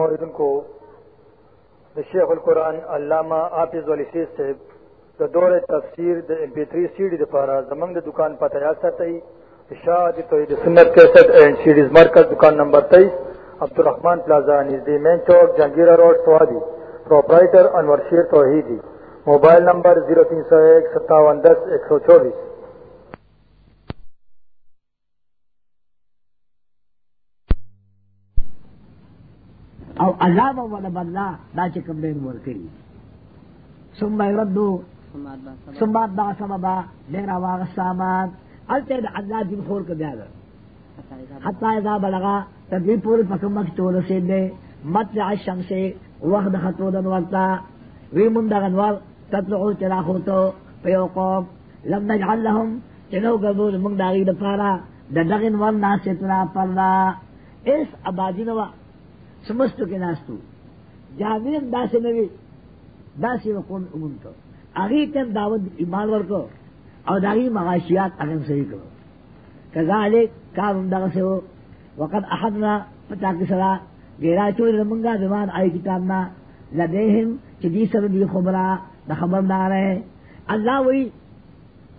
موردن کو شیخ القرآن علامہ آفز علی سیز سے دا دور تفسیر دا ام پی تھری سی ڈی زمنگ دکان پتہ یاد ساتئی اشاعت توحید سنت کیسٹ اینڈ سیڈیز مرکز دکان نمبر تیئیس عبدالرحمان پلازا، نزدی مین چوک، Jahangira road, Swabi. Proprietor Anwar Sher Tauheedi. Mobile number zero تین سو ایک، ستاون دس، ایک سو چوبیس۔ او عذاب ولا بدلا دا چې کوم دین ورکړي ثم يردو ثم بعد سببا ډیر واغ سامان. الته د الله دین خور کو بیا حتی اذا بلغا تدوی پوری پکمک تو رسید دے. مطلع الشمس وقت خطو دن وقتا وی مندغن وقت تطلعو چلا خوتو. پیو قوم، لم نجعل لهم، چنو گردو منگ داغی دپارا ددغن ورنا ستنا پرنا اس آبادی نوا سمستو کے ناستو. جامعین دا سے نوی دا سے وقون امون کو اگی تن دعوت ایمان ورکو اور داغی مغاشیات اگن صحیح کرو. کذالک کار اندغ سے ہو. وقت احدنا، پتا کسرا، گیرا چوری رمنگا زمان آئی کتابنا. لدیہم چدی سر دی خبرا، دا خبر خبردار ہے. اللہ وی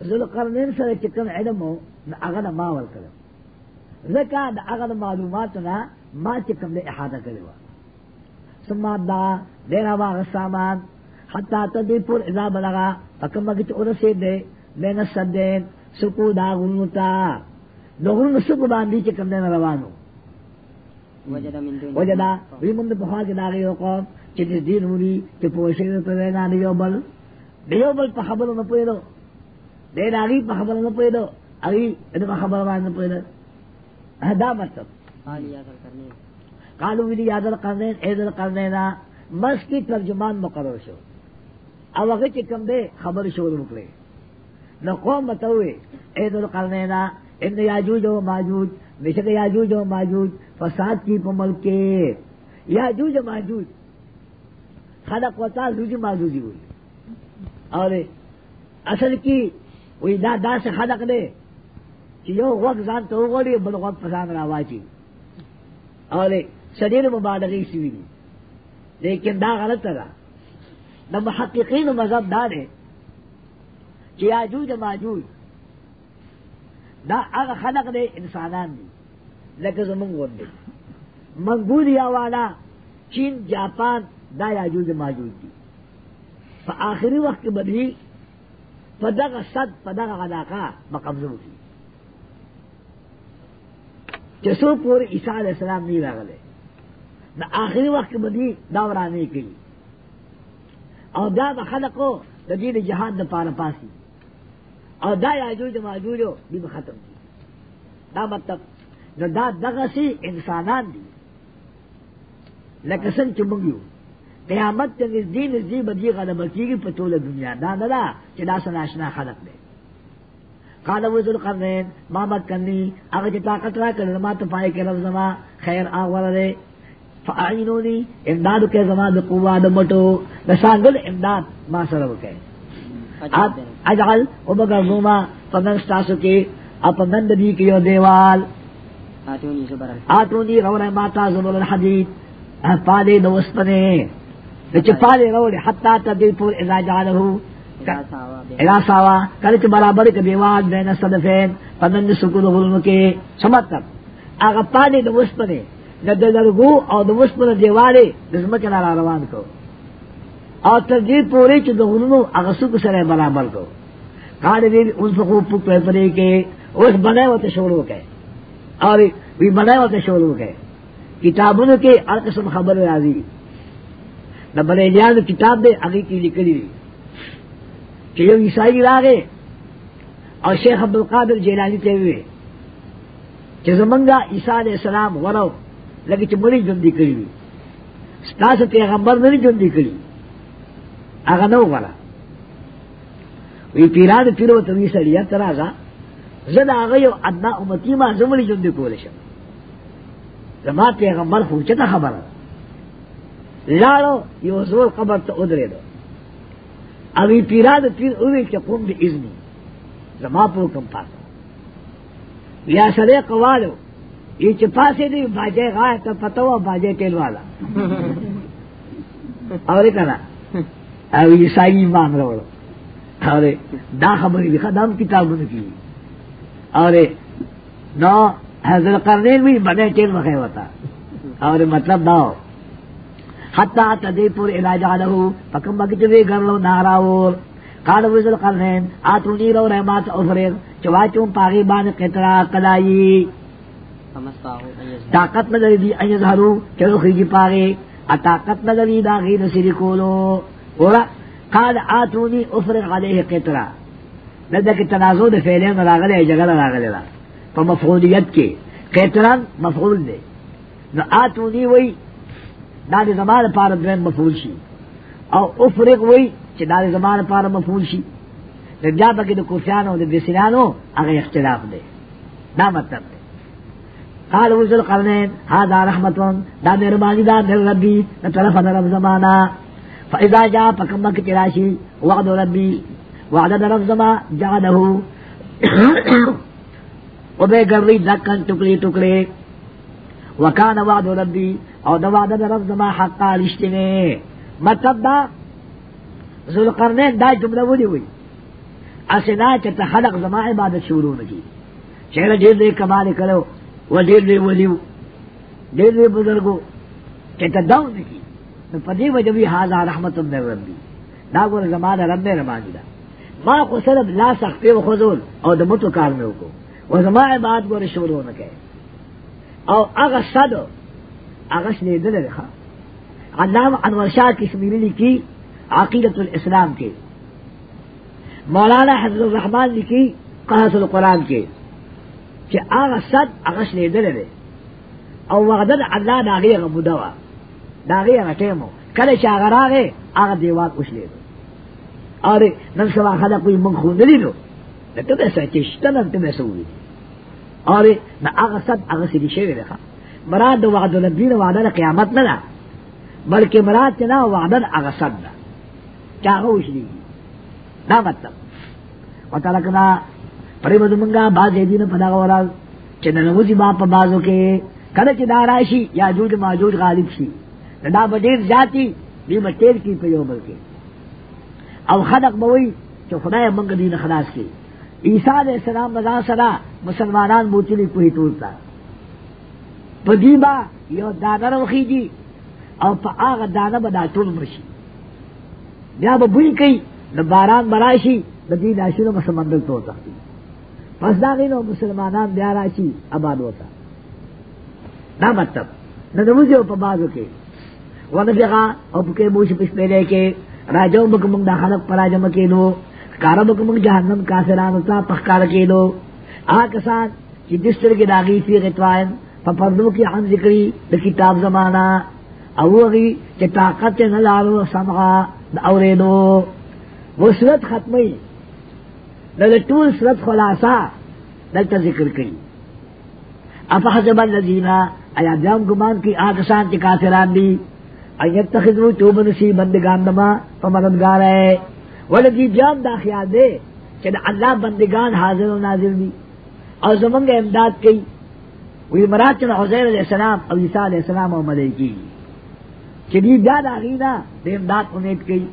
ذل قرنین سر چکن علمو نا اغد ماول کرو. ذکا دا اغد معلوماتنا ما چکم دے احاطہ کرے وا سما دا دینا واغ سامان حتی تدی پور اذا بلغا فکم مگت ارسی دے بین السدین سکو دا غنوتا۔ نو غنو سکو باندی چکم دینا روانو۔ وجدا ویمند بخوا کے داغی وقوم چی نزدین ہولی چی پوشی دے پرینا دیو بل۔ دیو بل پا خبرو نپویدو۔ دے داغی پا خبرو نپویدو۔ اگی ادھا پا خبرو باندی نپویدو۔ دا مطلب۔ کالو ویلی یاد القرنین اید القرنینا مس کی ترجمان مقرر شو۔ او اگر چکم دے، خبر شور مکلے۔ نو قوم بتوئے اید القرنینا ان یاجوج و ماجوج بشک یاجوج و ماجوج، فساد کی پمل کے۔ یاجوج و ماجوج، خلق و تعال ماجوجی ہوئی۔ اور اصل کی وہی دا دا سے خلق دے کہ یو وقت زان تو غوڑی، بل وقت پسان راواچی اور شدید مبالغی سوی دی لیکن دا غلط تھا دا محققین مذہب دا دے کہ یاجوج ماجوج دا اغا خلق دے انسانان دی لکه زمونږ غوندې. منګولیا والا، چین، جاپان، دا یاجوج ماجوج دي. په آخري وخت کې بدلی په دغه صد، په دغه علاقه مقبضو کی چې څو پورې عیسی علیہ السلام نه راغله د آخري وخت کې بدلی دا ورانه کړي دا د خلقو د دې جهاد د پاره پاسي او دا یاجوج ماجوج دې ختم دي دا مطلب نو دا دغه سي انسانان دي لکه څنګه چې قیامت ته نږدې نږدې بدی غلبه کیږي په ټوله دنیا۔ دا نه ده چې دا سره آشنا خلق دی قال ابو ذل قرنین ما مکنی هغه چې طاقت را کړل ما ته پای کې رب زما خیر اغور دی فاعینونی امداد کې زما د قوا د مټو د سانګل امداد ما سره وکړي اجعل وبګرما پمن تاسو کې اپمن دی کې یو دیوال. آتونی روڑے ماتا زبر الحدید. پالے دوست پنے چ پالے روڑے حتا تدل پور اذا جعلہو. اذا ساوا. کل چ برابر کے دیوال بین صدفین پنند سکون غلم کے سمطلب اگا پالے دوست پنے نہ درگو اور دوست پنے دیوالے دزم کے نارا روان کو. اور تدل پورے چ غلم اگا سکو سرے برابر کو. قال دل ان فقو پک پرے کے، اس بنے وہ تشورو کے. اور وی بنائے ہوتے شروع گئے کتابوں کے ہر قسم خبر راضی. نہ بنے جان کتاب دے آگے کی نکلی کہ یہ عیسائی راگے اور شیخ عبد القادر جیلانی تے ہوئے کہ زمنگا عیسیٰ علیہ السلام ورو لگی چھ مری جندی کری ہوئی۔ ستاس پیغمبر نہیں جندی کری آگا نو ورا۔ وی پیران پیرو تنوی سڑیا ترازا زد آغا یو ادنا امتی ما زملی جند کولشم زما پیغمبر خوچتا خبر۔ لارو یو زور قبر تا ادرے دو۔ اوی پیراد پیر اوی چا قوم بی ازنی زما پو کم پاسا یا سرے قوالو. یہ چپا سے نہیں باجے گائے تو پتہ ہوا باجے تیل والا. اور کہنا اب عیسائی مان رہو اور دا خبر لکھا دم کتاب کی. اور نو حضرت کرنے بھی بنے تیل مکھے ہوتا. اور مطلب نہ حتی تدی پور علاج پکم ناراور قال وزل قرنین رو رحمات بان قدائی طاقت دی ان یظہرو چلو خیجی طاقت کولو. قال علیہ قطرہ. لدہ کی تنازع دے فیلین راغلے جگل راغلے را پا مفعولیت کے قطران مفعول دے. نو آتونی وی دا دے زمان پار دوین مفعول شی. او افرق وی چی دا دے زمان پار مفعول شی. نو بیا پکی دے کوفیانو دے بسیانو اگر اختلاف دے دا مطلب دے قال وزل قرنین هذا رحمتون، دا مہربانی دا در ربی نہ طرف دا رب زمانہ فاذا جاء فكم تراشی وعد ربی وعد دا رب زما جعله وبے گری دکن ٹکڑے ٹکڑے وکان وعد ربی او دا وعد رب زما حقا رشتنے مطلب دا ذل دا جملہ ولی ہوئی اسنا چتا خلق زما عبادت شروع نکی چہرہ دیر دے کمال کرو و ډیر دی ولیو ډیر دی بزرګو چې ته داو نکی نو پدې وجوي هاذا رحمت من ربي دا ګور زمانه رب نه رمانی دا ما خو صرف لا سخت او خذول او د متو کار مې وکړو. و زما عبادت ګور شروع نه کړي. او هغه صدو هغه شنه دل لري علامہ انور شاہ کشمیری لکھی عقیدت الاسلام کے۔ مولانا حضرت الرحمان لکھی، قحط القرآن کے۔ چې هغه صد هغه شلیدل دی او وعده د الله دا هغه غبوده وا۔ دا هغه هغه ټیمو کله چې هغه راغی هغه دیوال وشلید اره نن سبا خلک کوئی مونږ خو نه لیدو ته به څه چې شته نن ته به څه وي اره دا هغه صد هغه سړي شوی دی مراد د وعده د دین قیامت نه ده. بلکې مراد چې نه وعده هغه صد ده. چا هغه وشلی دا مطلب. وترکنا پری بدو منگا باز دین پدا غورا چې ننوزی با په بازو کې کله چې داراشي یا جوج ماجوج غالب شي. دا به ډیر ذاتی دی مټیر کی په یو او خلق بوي چې خدای منګ دین خلاص کی عیسی علیہ السلام رضا سره مسلمانان موچلی کوی ټولتا په با یو دانه روخی دی او په هغه دانه به دا ټول مرشي بیا به بوی کوي د باران براشي د دې داشونو مسمندل تو تختی. پس دا غینو مسلمانان بیا راشي آباد ہوتا. دا مطلب. نہ نموزی او پبازو کے. ونفقا او پکے موش پس پیلے کے راجو بکمنگ دا خلق پراجم کے نو، کارا بکمنگ جہنم کافرانو تا پخکار کے نو. آکسان چی دستر کے داغی فی غطوائن پپردو کی عن ذکری دا کتاب زمانہ، او اگی چی طاقت نلارو سمغا دا اوریدو۔ وہ صورت ختمی۔ دل ټول صورت خلاصہ دلتا ذکر کئی۔ افحسب الذین ایا جام گمان کی آکسان چی کافران دی۔ ایت تخذو چوب نسی بندگان نما پمددگار ہے۔ ولدی جام دا خیال دے کہ اللہ بندگان حاضر و ناظر دی۔ اور زمنگ امداد کی وی مراد چنا حضیر علیہ السلام، او عیسیٰ علیہ السلام او ملیکی. چنی بیاد آغینا دے امداد امید کی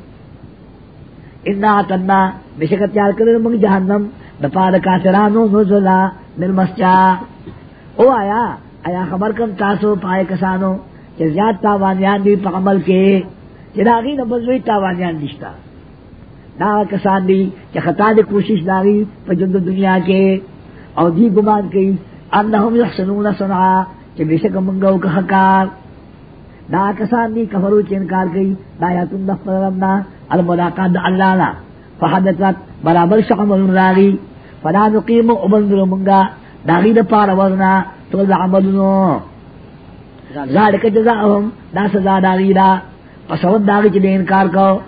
انا تنا بشکت تیار کرے منگ جہنم دپار کافرانو نزلا من مسجا او آیا آیا خبر کم تاسو پائے کسانو کہ زیاد تاوانیان دی پا عمل کے کہ داغی نبزوی تاوانیان نشتا. دا کسان دی کہ خطا دی کوشش داغی پا جند دنیا کے، او دی گمان کی انہم یحسنون صنعا، کہ بشک منگو کا حکار دا کسان دی کفرو چی انکار کی دا یا تم دفت ربنا الملاقات دا اللہ لا فحدثت برابر شقم راغی، فلا نقیم ابندر منگا۔ داغی دا پار ورنا تول عملنو ذالک جزاهم دا سزا داغی دا پسود داغی چی دے انکار کو۔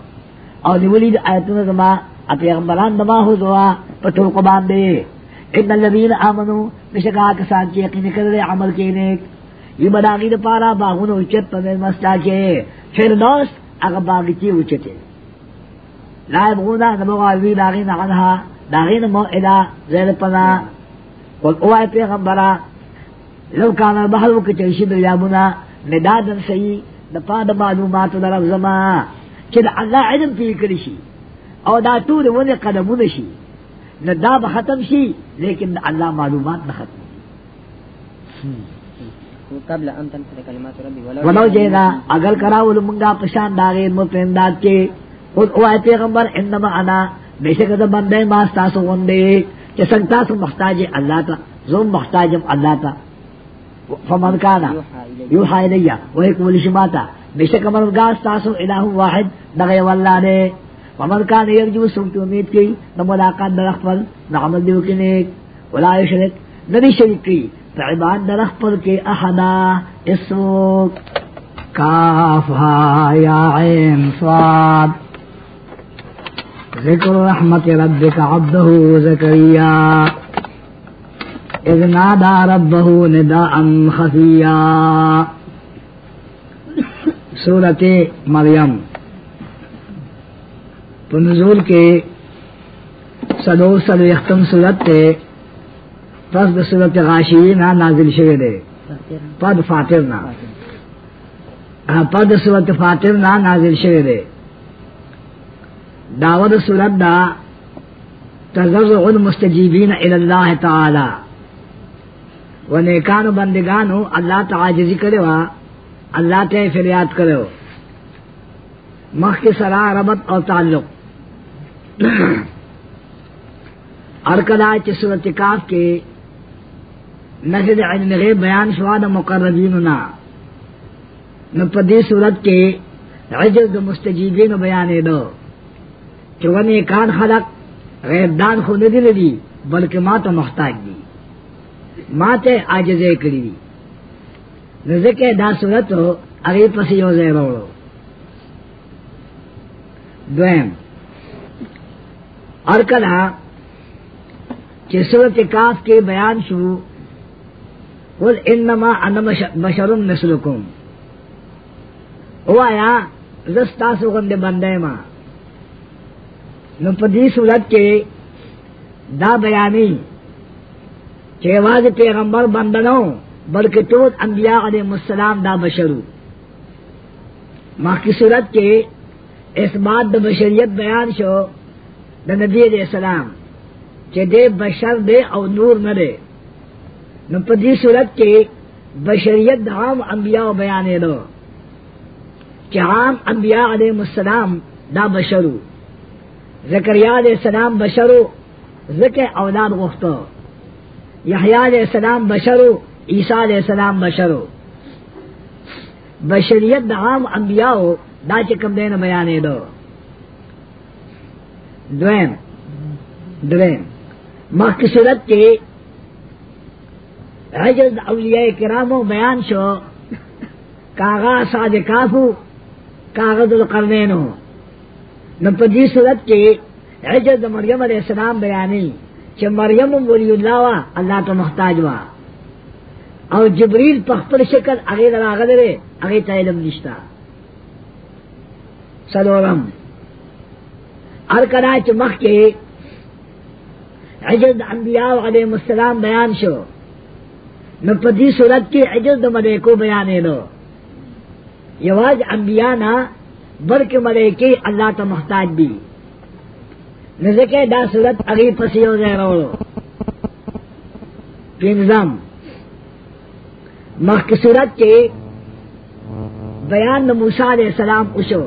اور نیولی دا آیتون زما، اپیغمبران دما ہو زوا پتول قبان دے ان الذین آمنو بشکا کسان کی یقین کر عمل کے نیک۔ یہ بداغی دا پارا باغون اچت پر مستا کے۔ پھر دوست، اگر باغی اچتے لا يبغون نبغى داغين عنها داغين موئلة زي الپنا قل اوائے پیغمبرا، لو کان البحر کی چرشی دریابنا ندادن سی دا پا دا معلومات دا رب زما چی دا اللہ علم پی کرشی او دا تور ونی قدمون شی۔ نہ دا ختم شی لیکن اللہ معلومات نہ ختم قبل ان تنفذ كلمات ربي ولو جینا اگر کراول منگا پشان داغے مپنداد کے خود او پیغمبر انما انا بے شک دا بندے ما ستاسو وندے کہ سنگتا سو محتاج اللہ تا زوم محتاجم اللہ تا۔ فمن کانا یوحا الیا وہ ایک ولی شماتا۔ بے شک مرگا ستاسو الہ واحد دغی واللہ نے ومن کان یرجو سمت امید کی نہ ملاقات درخ پر نہ عمل دیو کی نیک ولا یشرک ندی شریک کی فعباد درخ پر کے احدا اس وقت کاف یا عین صاد. ذکر رحمت ربک عبدہ زکریا اذ نادا ربہ نداء خفیا سورت مریم پنزول کے سدو سد یختم صورت تے پس د صورت غاشی نا نازل شوی دے. پد فاتر نا. پد صورت فاتر نا نازل شوی دے. داود صورت دا تزرع المستجیبین الاللہ تعالی. و نیکانو بندگانو اللہ تعاجزی کرے وا اللہ تے فریاد کرے مخ کے سرا ربط اور تعلق. ارکدا صورت کاف کے نجد علم غیب بیان شواد مقربین نا نپدی صورت کے عجز مستجیبین بیان دو۔ چونے کان خلق غیب دان خود دی دی بلکہ ماں تو محتاج دی۔ ماں تے آجزے کری دی۔ نزکے دا صورت ہو اگی پسی ہو زے روڑو۔ دویم اور کلا کہ صورت کاف کے بیان شو قل انما انا بشر مثلکم۔ او آیا زستا سو بندے ما۔ نو پدی صورت کے دا بیانی کہ واضح پیغمبر بندنو بلکہ تو انبیاء علیہ السلام دا بشرو۔ ماں کی صورت کے اس بات دا بشریت بیان شو دا نبی علیہ السلام کہ دے بشر دے او نور نہ دے۔ نو پدی صورت کے بشریت دا عام انبیاء بیانے دو۔ کہ عام انبیاء علیہ السلام دا بشرو۔ زکریہ علیہ السلام بشرو ذکر اولاد غفتو۔ یحییٰ علیہ السلام بشرو، عیسیٰ علیہ السلام بشرو۔ بشریت دا عام انبیاء دا چکم دین بیانے دو۔ دویم دویم مخ کی صورت کے عجز اولیاء کرامو بیان شو، کاغا صادقافو کاغذ القرنینو نپدی صورت کے عجز مریم علیہ السلام بیانی چھ مریم ولی اللہ وا اللہ تو محتاج وا. او جبریل پخپل شکل اگے راغل رے اگے تا علم نشتا. سلورم. ار کدا مخ کے عجز انبیاء علیہ السلام بیان شو۔ نو پدی صورت کی عجز د ملائکو بیانے دو یواز انبیاء نا بلکہ ملائکی اللہ تا محتاج بھی۔ نزکے دا صورت اگی پسیو دے روڑو پینزم مخ کی صورت کے بیان موسیٰ علیہ السلام اشو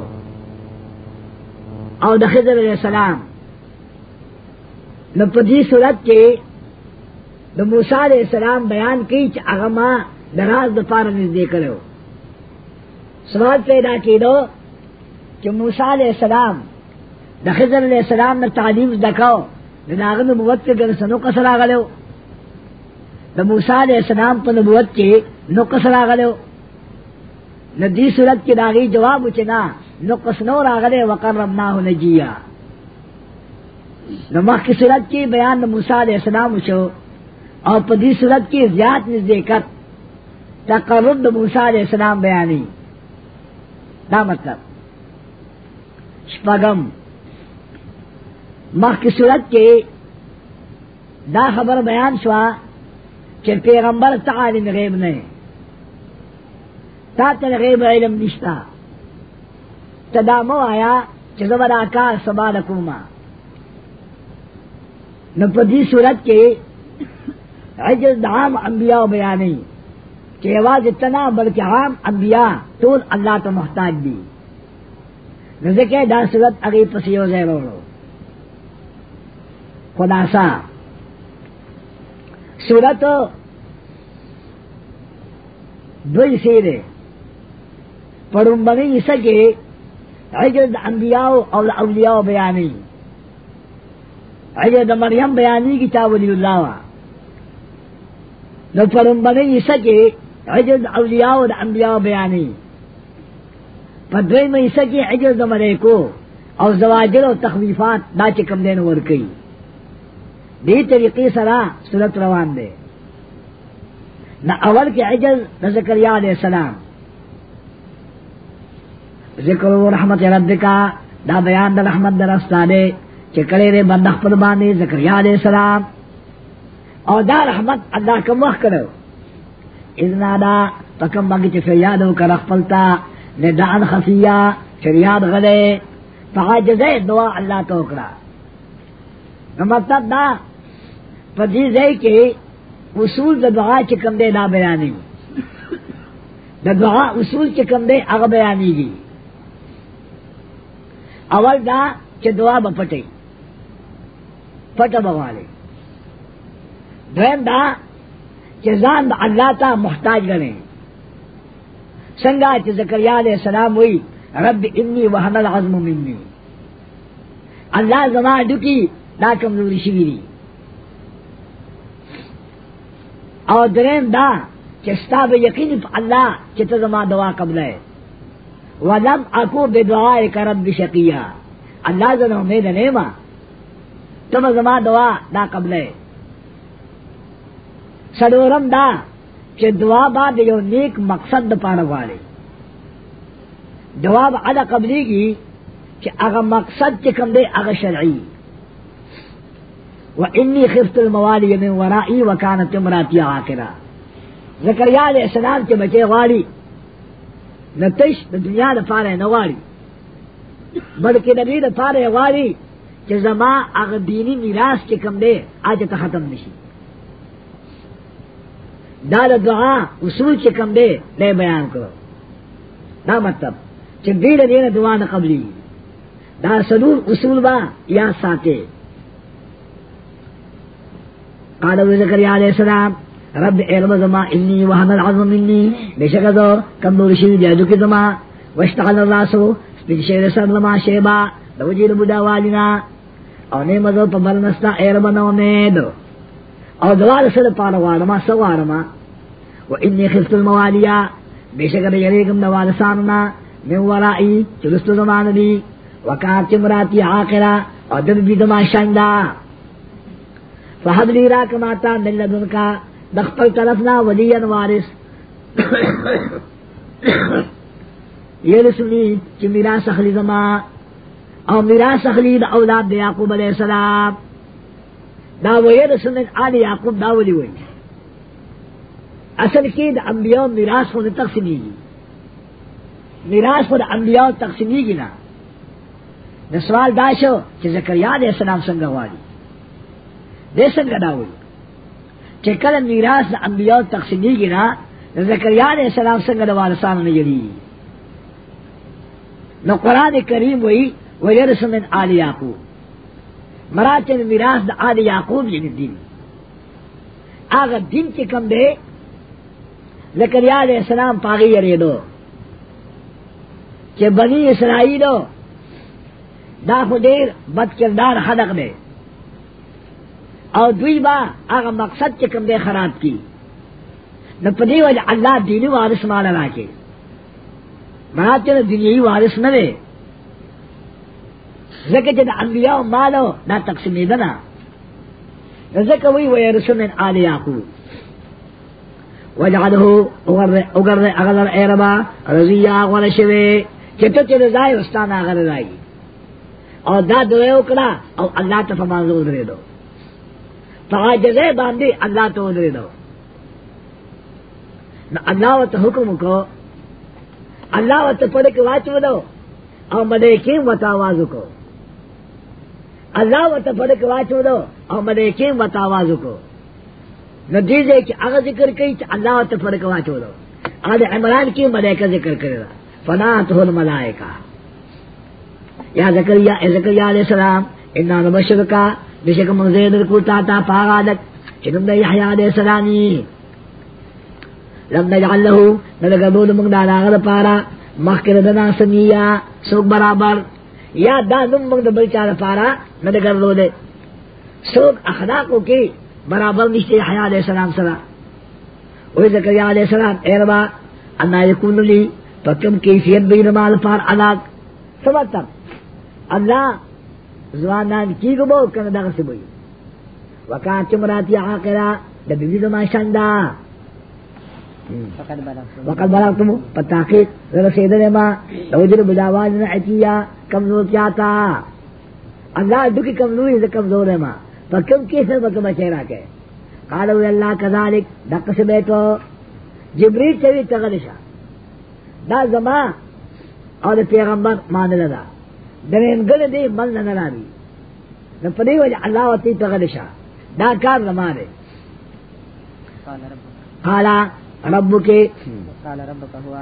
او د خضر علیہ السلام. نو پدی صورت کے د موسی علیہ السلام بیان کی چې هغه ما دراز د پاره نږدې کړو سوال پیدا کېدو چې موسی علیہ السلام د خضر علیہ السلام نه تعلیم دکاو د هغه نبوت کې ګرځنو کسر راغلو د موسی علیہ السلام په نبوت کې نو کسر راغلو ندی صورت کې داغي جواب وچنا نو قسنو راغلے وقربناه نجیا نو مخ کی صورت کی بیان موسی علیہ السلام شو، اور پدی صورت کی زیاد نزدیکت تقرب د موسی علیہ السلام بیانی۔ دا مطلب۔ شپغم مخ کی صورت کے دا خبر بیان شوا کہ پیغمبر تا عالم غیب نہیں۔ تا تر غیب علم نشتا۔ تدامو آیا کہ زبر سبا لکوما. نو پدی صورت کے عجز دعام انبیاء بیانی. کہ آواز اتنا بلکہ عام انبیاء طول اللہ تو محتاج دی نزکے دا صورت اگی پسیو زیرولو خلاصہ. صورت دوئی سیرے. پڑھن بنی سکے عجز انبیاء اور اولیاء بیانی عجز مریم بیانی کی تا ولی اللہ وا نو پڑھن بنی سکے عجز اولیاء اور انبیاء بیانی پدوئی میں سکے عجز ملیکو اور زواجر اور تخویفات دا چکم دین ورکی دی طریقے سرا صورت روان دے نہ اول کے عجز نہ زکریہ علیہ السلام. ذکر و رحمت رب کا دا بیان دا رحمت دا رستا دے چکڑے رے بندخ پر باندے زکریہ علیہ السلام۔ اور دا رحمت اللہ کا مخ کرو۔ اذنا دا پکم بگی چی فریادو کا رخپلتا ندعن خفیہ فریاد غلے۔ فعاجزے دعا اللہ تو کرا مطلب دا پدی کے اصول دا دعا چکم دے دا بیانی۔ دا دعا اصول چکم دے اغ بیانی گی۔ اول دا چ دعا بپٹے پٹ بوالے دویم دا چ زان دا اللہ تا محتاج گنے. سنگا چ زکریہ علیہ السلام ہوئی رب انی وحن العظم منی. اللہ زما ڈکی دا کمزوری شوی دی اور درین دا چستا بے یقین اللہ چتا زما دعا قبل ہے. ولم اکو بے دعائے کرب بشقیہ اللہ زنا امید نیما تم زما دعا دا قبل ہے. دا چھ دعا با دے یو نیک مقصد دا پانا والے. دعا با عدا قبلی کی چھ اغا مقصد چکم دے اغا شرعی. وإني خفت الموالي من ورائي وكانت امراتي عاقرة زكريا علیہ السلام کے بچے والی غاڑی نتش دنیا دا پارے نواری. بلکہ نبی دا پارے غاڑی کہ زما اغ دینی میراث کے کم دے، آج تا ختم نشی. دا دعا اصول کے کم دے، لے بیان کرو. دا مطلب کہ دیر دین دعا نہ قبلی دا سلور اصول با یا ساتے. قال ابو زكريا عليه السلام رب علم زما اني وهن العظم مني بشك ذو كم نور شي جادو کی زما. واشتغل الراس سپید شیر سر لما شیبا. دو جیل بدا والنا. او نیم ذو پمر نستا علم نو مید. او دوال سر پار وارما سوارما و انی خفت الموالیا. بے شک بشک دیریکم دوال ساننا. من ورائی چلست زمان دی. وکات چمراتی آخرا. او دب بی دما شنگا فہد لی را کماتا من لدن کا. دخپل طرفنا ولیا وارث یہ رسولی چی میرا سخلی زما او میرا سخلی دا اولاد دا یعقوب علیہ السلام. دا وی رسول آل یعقوب دا ولی وی اصل کی دا انبیاء میراث خود تقسیمی گی. میراث خود انبیاء تقسیمی گی نا. دا سوال دا شو چی زکریہ علیہ السلام سنگا والی. دے سنگا دا ولی چی کل میراث دا انبیاء تقسیمی گی نا دا زکریہ علیہ السلام سنگا دا والسان نجری نو قرآن کریم وی ویرس من آل یعقوب۔ مراتن میراث دا آل یعقوب یعنی دین۔ آغا دین کی کم دے، زکریا علیہ السلام پاگی یریدو کہ بنی اسرائیلو، دا خدیر بد کردار خدق دے۔ اور دوی با آغا مقصد کے کم دے خراب کی. نو پدی وجہ اللہ دینی وارث مالا لاکے مراتن دنیای وارث نہ دے زکه چې د انبیاء مالو دا تقسیمې ده. نه وی وی رسول من آل یعقوب. وجعله اگر اگر ایربا رضیا غل شوی. چې ته چې رضای واستانه اگر راي او دا دوی وکړه او الله ته فرمان زو درې دو فعاجزه باندې الله ته درې دو نہ اللہ وت حکم کو اللہ وت پڑھ کے واچ دو اور مدے کی وت آواز کو اللہ وت پڑھ کے واچ دو اور مدے کی وت آواز کو نہ دیجیے کہ اگر ذکر کی تو اللہ وت پڑھ کے واچ دو آج عمران کی مدے کا ذکر کرے گا فنا تو ملائے کا یا زکریا زکریا علیہ السلام انا نبشر کا بشک مزید کو تا تا پاغادک چنم دا یحیاء علیہ السلامی لم نجعل له نلگبود منگ دا داغد پارا مخکر دنا سمیا سوک برابر یا دا نم منگ دا بلچار پارا نلگر رو دے سوک اخلاقو کی برابر نشتے یحیاء علیہ السلام سرا وی زکریا علیہ السلام اے ربا انا یکون لی پکم کیفیت بین مال پار علاق سمتر اللہ زوانان کی گو بو کن دغه سی بوي وکات چمراتی عاقرا د بیبی زما شاندا وقد بلغتم پتاقیق رسیدل ما لوجر بداواز نعتیا کمزور کیا تا اللہ دکی کمزوری سے کمزور ہے ما فکم کیسے بکم چہرہ کے قالو اللہ کذالک دق سے بیٹو جبریل چوی تغلشا دا زما اور پیغمبر مان لدا درین گل دی من نہ نرانی نہ پدی وجہ اللہ وتی تغلشا دا کار قالا رب کے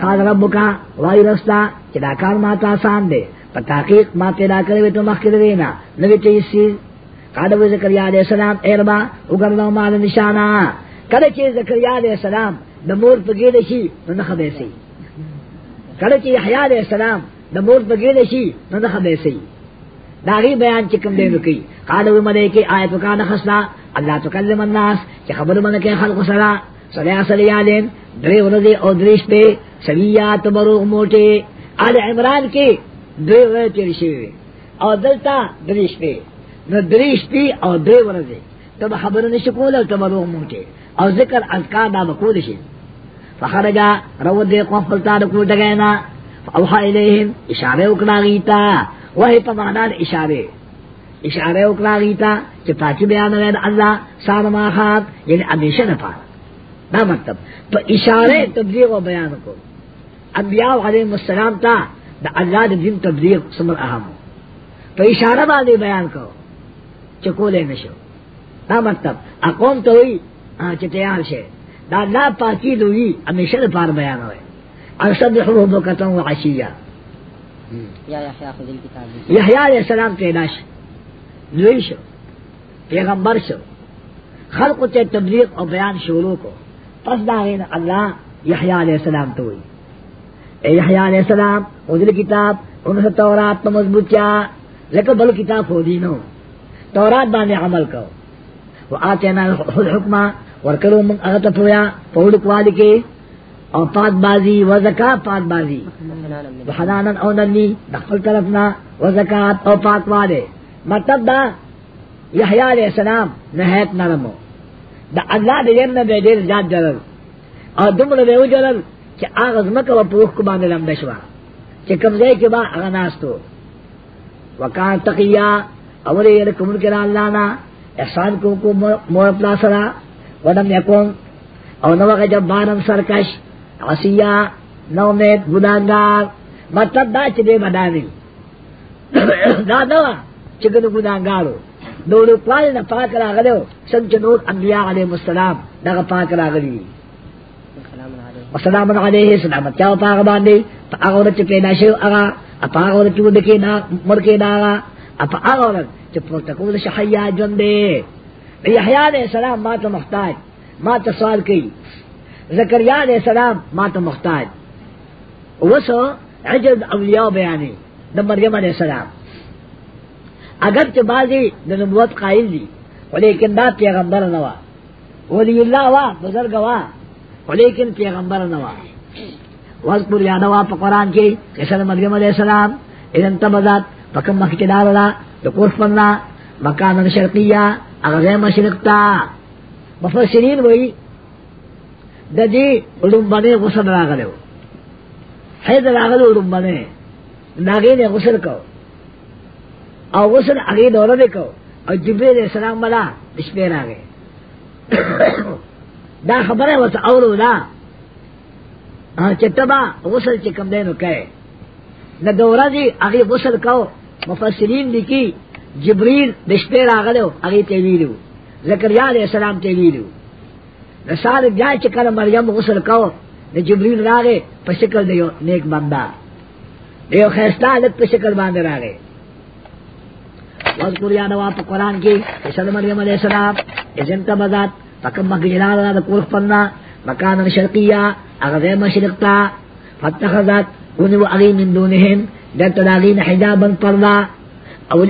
قال رب کا وائی رستا چدا کار ماتا آسان دے. پر تحقیق ما پیدا کرے ہوئے تو مخکر دینا نوی چیز چیز. قال ابو زکریا علیہ السلام اے ربا اگر لو مال نشانا کله چې زکریا علیہ السلام د مور په ګډه شي نو نه خبر سي کله چې یحیی علیہ السلام د مور په ګډه شي نو نه خبر سي داغي بیان چې کوم دی نو کوي قال و کان خصنا الله تکلم الناس چې خبر من کې خلق سره سلیا سلیالین درې ورځې او درې شپې سویات بروغ موټه آل عمران کې درې ورځې تیر شوي او دلته درې شپې نو درې شپې او درې ورځې ته خبر نشي کول او ته بروغ موټه او ذکر اذکار دا بکول شي فخرجا رو دے قوم فلتا رکو دگینا۔ فاوحا الیہم اشارے اکڑا گیتا وہی پا اشارے اشارے اکڑا گیتا چی پاچی بیان وید اللہ سار ماخات یعنی امیشہ نپا دا مطلب. تو اشارے تبلیغ و بیان کو انبیاء علیہ السلام تا، دا اللہ دا دین تبلیغ سمر اہم تو اشارہ باندې بیان کو چکولے نشو. دا مطلب. اقوم تو ہوئی چې تیار شه دا اللہ پاکی دوی ہمیشہ دا پار بیان ہوئے ارسد حروح بکتا و عشیہ. یحییٰ علیہ السلام پیدا شو لوی شو پیغمبر شو۔ خلق تے تبلیغ اور بیان شروع کو۔ پس داغین اللہ یحییٰ علیہ السلام تو ہوئی۔ اے یحییٰ علیہ السلام ادل کتاب ان سے تورات پا مضبوط کیا۔ لیکن بل کتاب ہو دینو تورات بانے عمل کو وہ آتے نا حکمہ ورکلو من اغتا پویا پوڑک والی کے۔ اور پات بازی و زکا پات بازی۔ حنانا او نلی دخل طرفنا و زکات او پاک والے۔ مطلب دا یحییٰ علیہ السلام نہایت نرمو دا اللہ دے یم بے دیر جات جلل۔ اور دمر بے او جلل کہ آغ ازمک و پوخ کو باندے لمدشوا کہ کمزے کے با اغناستو وکان تقیہ، اولی یرکمن کرا اللہ نا احسان کو کو مور اپنا سرا۔ ودم یکون او نو جب بارم سرکش۔ عصیہ نومیت گناہگار مطلب دا چھ دے بدانی دا دوا چکن گناہگارو دولو پال نا پاک راغلو سنچ نور انبیاء علیہ السلام دا پاک راغلی سلام علیہ سلامت چاو پاک باندے پا آغورت چھ پیدا شو اغا اپا آغورت چھ ودکے نا مرکے ناغا اپا آغورت چھ پروتکول شحیہ جندے یحییٰ علیہ السلام ما تو محتاج ما تو سوال کی زکریا علیہ السلام ما تو محتاج. وسو عجز اولیاء بیانی دا مریم علیہ السلام. اگر چھ بازی دا نبوت قائل دی ولیکن دا پیغمبر نوا ولی اللہ وا بزرگ وا ولیکن پیغمبر نوا وذکر یادوا پا قرآن کی قصر مریم علیہ السلام، اذن تبذات پکم مخی دارلا دا کورف پننا مکانا شرقیہ اغزے مشرق تا مفسرین وئی دا دی علم بنے غسل راغلو حید راغلو علم بنے ناغین غسل کو او غسل اگی دورہ کو او جبریل علیہ السلام بلا دشپے راگے دا خبر ہے واسه اورو دا۔ ہاں چتبا غسل چکم دے نو کہے۔ نہ دورا جی اگے غسل کہو۔ مفسرین لکی جبریل دشپے راغلو اگے تیویلو زکریا علیہ السلام تیویلو نہ سال جائے چکر مریم غسل کہو نہ جبریل راگے پشکل دیو نیک بندہ دیو خیستہ لگ پشکل باندے راگے وذکر یا نواب قرآن کی اسد مریم علیہ السلام ازن کا بذات فکم مکجلال دا کورخ پننا مکانا شرقیہ اغذر مشرقتا فتخذت انو اغی من دونہم در تداغین حجابا پردا اول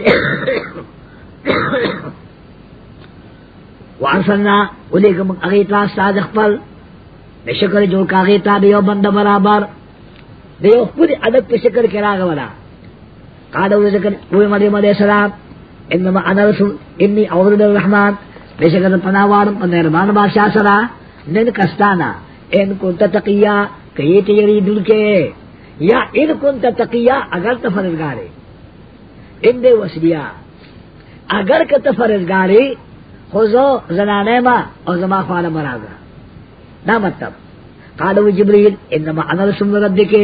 وارسلنا اولیکم اغیتا صادق پل بشکر جو کاغیتا دیو بند برابر. دیو خود عدد پہ شکر کرا گولا قال ابو ذکر وہ مریم علیہ السلام، انما انا رسول، انی اعوذ بالرحمن. بے شک پناہ وارم مہربان بادشاہ سرا، نن کستانا، ان کنت تقیا کہی تیری دل کے، یا ان کنت تقیا اگر تو فرزگارے. ان دے وسلیا اگر کہ تو خوزو زنانے ما اور زما خوانا مرازا نا مطلب. قالو جبریل انما انا رسول ربک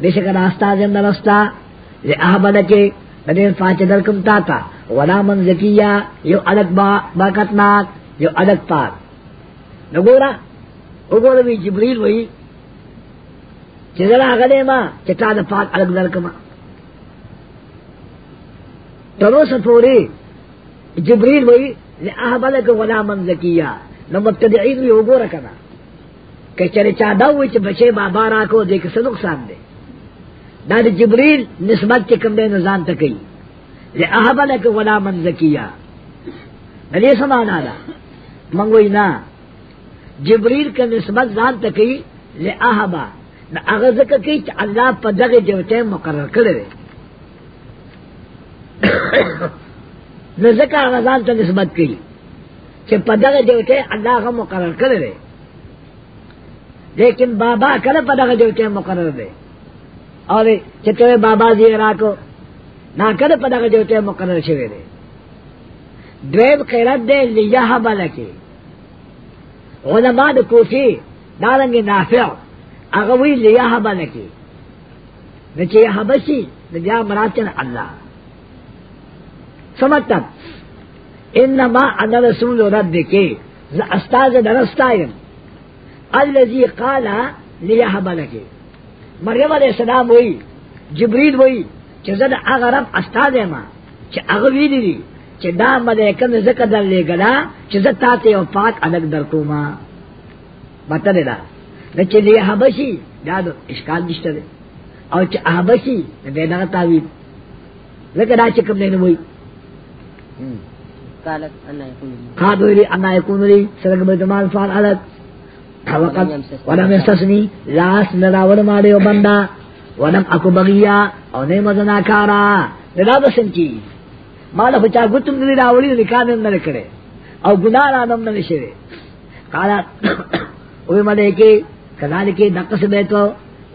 بے شک راستہ زندہ رستہ لے احبلکے ندیر پانچ درکم تاتا ولا من زکیہ یو الگ با برکتناک یو الگ پاک. نگورا اگورا بھی جبریل وہی چزرا غلے ما چتا دا پاک الگ درکما ترو سپوری جبریل وہی لأحبلک ولا من زکیہ نو مبتدعین بھی اگورا کنا کہ چرے چاہتا ہوئی چھ بچے بابا راکو دیکھ سے نقصان دے دا دا جبریل نسبت کے کم دے نظام تکی لے احبا لک ولا من زکیہ نلی سمانا دا. منگوئی نا. جبریل کا نسبت ذات تکی لے احبا نا اغزک کی چا اللہ پا دغی جوتے مقرر کرے نزکا اغزان تا نسبت کی چا پا دغی جوتے اللہ غم مقرر کرے لیکن بابا کل پا دغی جوتے مقرر دے اور چتوے بابا جی راکو نہ کر پدا جو تے مقرر شوی دے دویم خیرت دے لیہ بلکی علماء دا کوفی دارنگی نافع اغوی لیہ بلکی نچے یہ بسی نجا مراتن اللہ سمجھتا۔ انما انا رسول ربکی استاذ درستائم الذي قال لیہ بلکی مریم علیہ السلام وئی جبریل وئی چې زه د هغه رب استاد یم چې هغه ویلی دي چې دا ملائکه نه زکه در لګلا چې زه تاسو یو پاک الګ در کوما مته دا د چې دی حبشي دا د اشکال نشته او چې حبشي د دا تعویل لکه دا چې کوم نه وای قالت أن يكون لي. قالوا لي أن يكون لي سرق بجمال فعل علت وقد ولم يستثني لاس نراور مارے بندہ ولم اکو بغیا او نے مزنا کارا ندا بسن کی. مالا فچا گتم دلی راولی نکان نہ کرے. او گناہ آدم نہ نشرے قالا اوی مدے کے کذال کے نقص بیتو.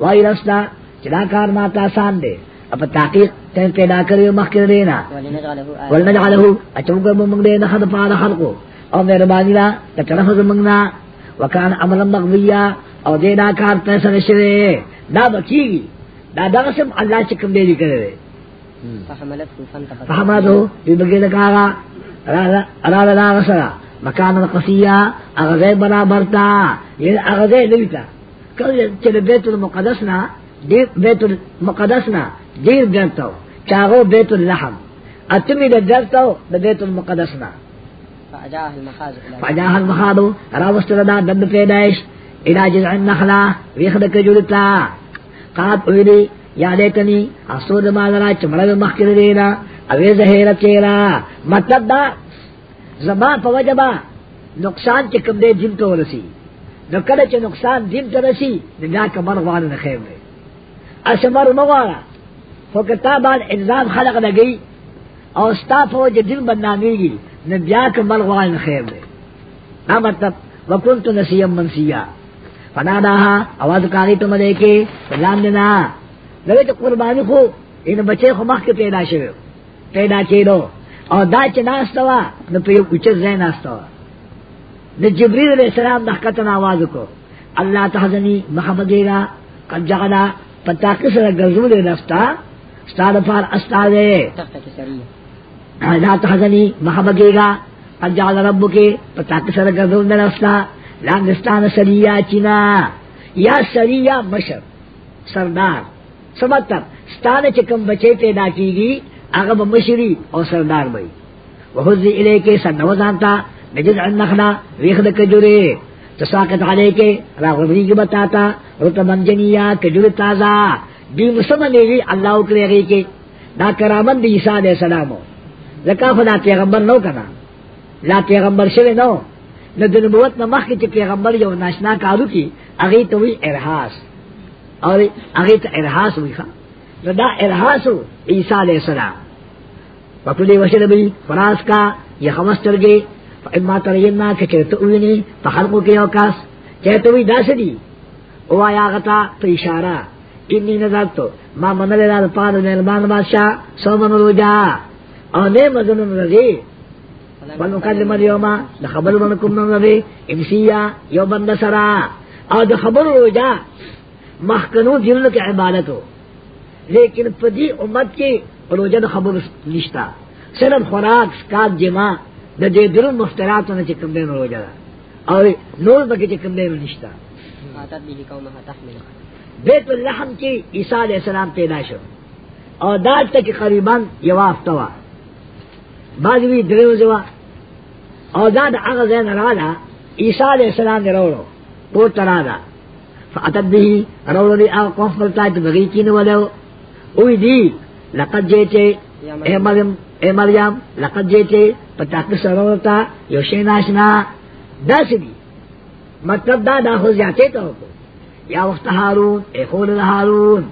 وائی رستا چلا کار ماتا آسان دے. اپا تحقیق تین پیدا کرے مخکر دینا. ولنجعله آية ولنجعله اچونکر اچھا بمنگ دے نخد پار خلقو. او مہربانی لا تطرف زمنگنا وکان عملا مغویا، او دے دا کار پیسہ نشرے دا بکیگی دا دا قسم اللہ چکم دے دی کرے فحملته فانتبذت فحمدو دی بگی دکاغا رالا لا غسرا مکان قصیا اغزے برابر تا. یعنی یہ اغزے نویتا کل چل بیت المقدس نا بیت المقدس نا دیر درتاو چاغو بیت اللحم. اتمی دا درتاو دا بیت المقدس نا. فجاہ المخاضو راوست لدا دند پیدائش. الى جزع النخلا ویخد کجولتا قات اویلی یا لیتنی افسود مادرا چمڑا مخکر دینا اوی زہیرہ چیرا مطلب دا زمان پا وجبا نقصان چی کم دے جن تو رسی. نو کله چې نقصان دین ته رسی بیا کمر غوانه نه خیر دی اسمر مغواړه خو کتا بعد الزام خلق لگی اور ستا فوج دل بدنامی گی نہ بیا کے ملغوان خیر دے نہ مطلب وکن تو نسیم منسیا. فنا ڈاہا آواز کاری تم لے کے لان دینا لگے تو قربانی کو ان یعنی بچے کو مخ کے پیدا شو پیدا کے دو اور دا چناستا نہ پیو کچھ زین آستا نہ جبریل علیہ السلام نہ قطن آواز کو اللہ تحزنی محمد دیرا قد جعلا. پتہ کس رہ گرزول نفتا استاد فار استاد لا تحزنی محبگے گا قد جعل رب کے پتا کس گرزول نفتا لانگستان سریا چنا۔ یا سریا مشر، سردار، سمتر، ستان چکم بچے پیدا کی گی، اغب مشری اور سردار بھئی وحضی الے کے سر سنوزانتا نجد عن نخلا ویخد کجورے۔ تساقت علیہ کے راغبری کی بتاتا، رتبن جنیا، کجور تازہ۔ دی مسلمان لیوی اللہ اکلے غی کے دا کرامن دی عیسیٰ علیہ السلامو لکا خدا پیغمبر نو کنا۔ لا پیغمبر شوی نو۔ نو د نبوت نه مخکې پیغمبر یو ناشنا کارو کی هغه ته وی ارهاس اور هغه ته ارهاس وی ښا نو دا ارهاس عیسی علیہ السلام۔ پکړې وشه دی فراس کا، یہ یا خمسترګي فإما ترينا كچرت ویني په خلقو کې یو کاس چته وی داس دی او آیا غتا په اشاره انی نظرتو ما منل لار پاد مهربان بادشاہ سو من روجا. او نه مزنون رضی ونکلم اليوم د خبر منکم نو نبی انسیا، یو بند سرا. او د خبر روجا، مخکنو دین کې عبادتو. لیکن پدی امت کې روجا د خبر نشتا. صرف خوراک سکات جما د دې درو مفتراتو نه چې کوم دین روجا ده او نور بګه چې کوم دین نشتا. بیت اللحم کې عیسی علیہ السلام پیدا شو او دالته کې قریبا یو هفته وا بعض دریو زوا او دا د هغه ځای نه راغله عیسی علیہ السلام دی راوړو پور ترا دا فاتت به راوړو دی هغه قوم پر تاج بغي کینه ولو وی دی، لقد جئته اے مریم اے مریم، لقد جئته پتا که سرورتا یو شی ناشنا داس دی. مطلب دا دا خو زیاته ته وکړو یا وخت هارون اے خول هارون.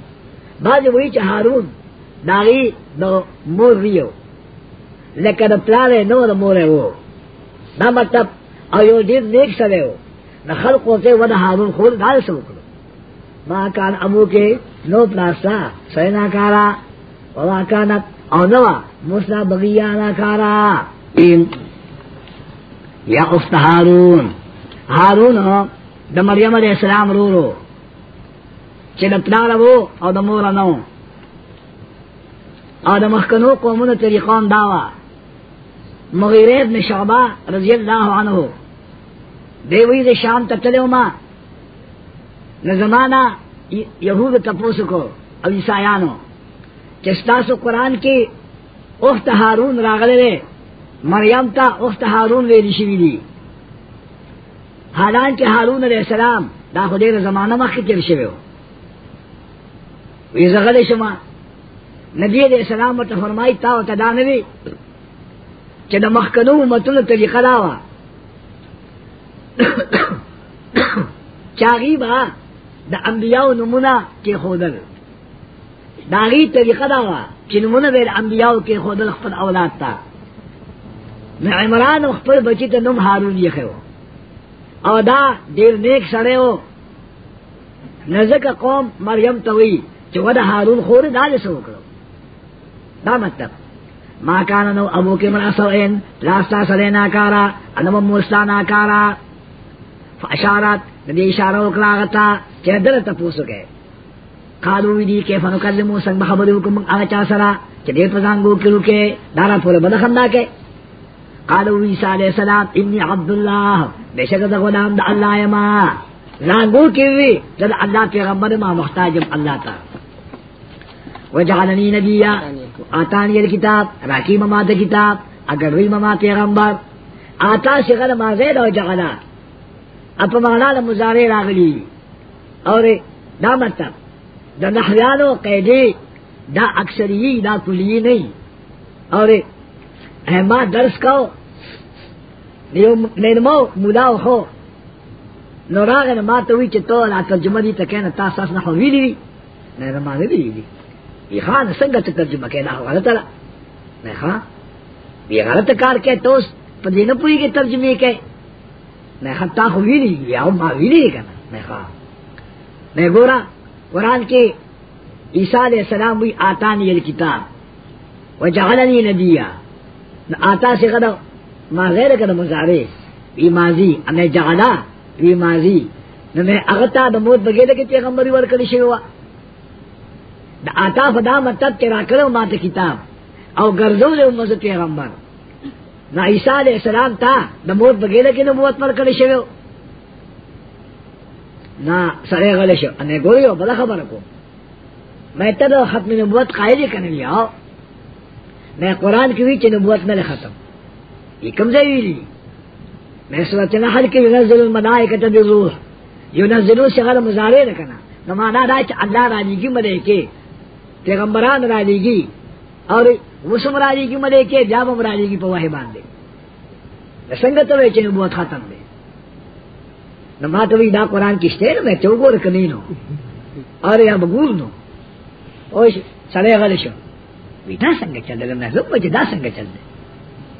بعض وی چې هارون داغي د مور ریو لکه د پلار نو د مور وو. دا مطلب او یو ډیر نیک سره وو د خلقو ته ود هارون خول دال سو کړو ما کان ابو کې نو پلاسا سینا کارا ولا کانت او نو موسی بغیا نا کارا یا اخت هارون. هارون د مریم علیہ السلام رو رو چې د پلار وو او د مور نو. او د مخکنو قومونو طریقان داوا. مغیره ابن شعبہ رضی اللہ عنہ. دیوی د شام تتلو ما نزمانا یہود تپوس کو او عیسایانو. چستاسو قرآن کی اخت ہارون راغلے مریم تا اخت ہارون ویلی شوی دی حالانکہ ہارون علیہ السلام دا خدیر زمانہ مخی تیر شویو وی زغل شما. نبی علیہ السلام ورته فرمای تا او تدا نبی چې د مخکنو امتونو طریقه دا وا چاغي با د انبیاو نمونه کې خودل داغي طریقه دا وا چې نمونه به انبیاو کې خودل خپل اولاد تا نو عمران خپل بچی ته نوم هارون یې خو او دا ډیر نیک سره و. نزدک قوم مریم توي چې ودا هارون خور دال سو کړو دا مطلب. ما کان نو ابو کے منا سوئن لاستا سلینا کارا، انم موستانا کارا. فاشارت، ندی اشارہ اکلا غتا چہ دل تپوسو گئے قالو ویدی کے، فنو کلمو سنگ بخبری حکم آغا چا سرا چہ دیر پزانگو کلو کے، دارا پورا بدخندا کے. قالو عیسیٰ علیہ السلام، انی عبداللہ، بے شک دا غلام دا اللہ یما زانگو کیوی؟ جد اللہ پیغمبر ما محتاجم اللہ تا. وجعلنی نبیا. آتانی الکتاب. راکی مما دا کتاب. اگر روی مما پیغمبر. آتا شغل ما زید او جعلا. اپا مانا دا مزارے راغلی. اور دا مطلب. دا نحویانو قیدی. دا اکثری دا کلی نہیں اور ما درس کو نینمو ملاو خو. نو راغ ما ته وی چې تو لا ترجمه دي تکینه تاسو نه خو ویلی دي نه ما نه ویلی یہ خان څنګه ته ترجمه کړه غلطه ده نه ها یہ غلط کار کې تو په دې نه پوری کې ترجمه کې نه حتا خو ویلی یا ما ویلی کنه نه ها نه ګورا قرآن کې عیسی علیہ السلام وی آتانی الکتاب وجعلنی نبیا آتا سے قدر ما غیر کده مزاره وی ماضی انه جعلا وی ماضی. نو میں اغتا دا موت بگیدہ کی پیغمبری ورکلی شیوا دا آتا فدا مطلب تیرا کرو مات کتاب. او گردو لے امز پیغمبر. نا عیسیٰ علیہ السلام تا دا موت بگیدہ کی نبوت ورکلی شیوا نا سرے غلے شو. انے گوریو بلا خبر کو. میں تد ختم نبوت قائل کرنے لیا میں قرآن کی بھی نبوت میں ختم. یہ کم سے لی. میں سورت نحل کی ينزل الملائکت بالروح ينزلو سے غیر مزارے رکھنا نمانا دا چا اللہ راجی کی ملے کے پیغمبران راجی کی اور وسم راجی کی ملے کے جابم راجی کی پواہ باندے. سنگت وے چ نبوت ختم دے. نما تو دا قرآن کی شتیر میں چوگو رکنی نو. اور یا بگول نو. اوش سڑے غل شو وی دا سنگ چل دے میں لوگ دا سنگ چل دے.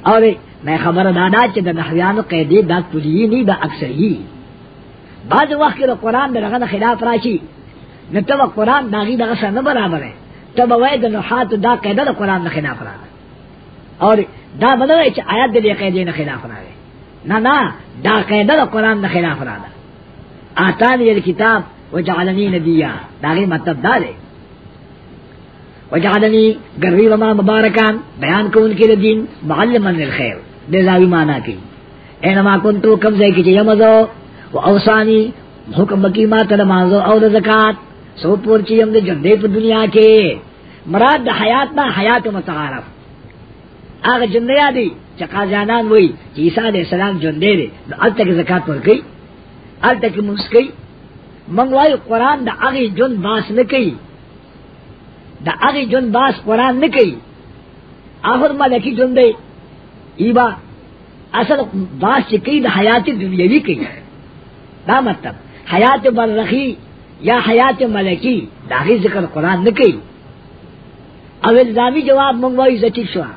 اور میں خبر دادا چ دا نحویانو قیدی دا کلی نی دا اکثر ہی بعض وقت دا قرآن دا رغن خلاف راشی. نو تب قرآن دا غی دا غصر نہ برابر ہے. تب وید نحات دا قیدہ دا قرآن دا خلاف را اور دا بدوے چ آیات دے قیدی نہ خلاف را نہ نہ دا قیدہ دا قرآن دا خلاف را دا. آتانی الکتاب وجعلنی نبیا. دا غی مطلب دا دے. وجعلنی گروی وما مبارکان بیان کو ان کے دین معلما للخیر دے زاوی مانا کی۔ اینما کنتو کم زی کی یمزو، و اوسانی حکم بکی ما تلمازو او زکات، سو پورچی ہم دے جندے پا دنیا کے۔ مراد دا حیات نا حیات متعارف۔ آغا جندے آدی چقا جانان وئی عیسیٰ علیہ السلام جندے دے دا ال تک زکات پر گئی ال تک مسکی منگوائی قرآن دا اغی جن باس نکی۔ دا اغی جن باس قرآن نکی. آخر ملکی جن دے. ایبا، اصل باس چکی دا حیات دنیاوی کی. دا مطلب حیات بررخی یا حیات ملکی، دا غی ذکر قرآن نکی. او الزامی جواب منگوائی زٹی شوا.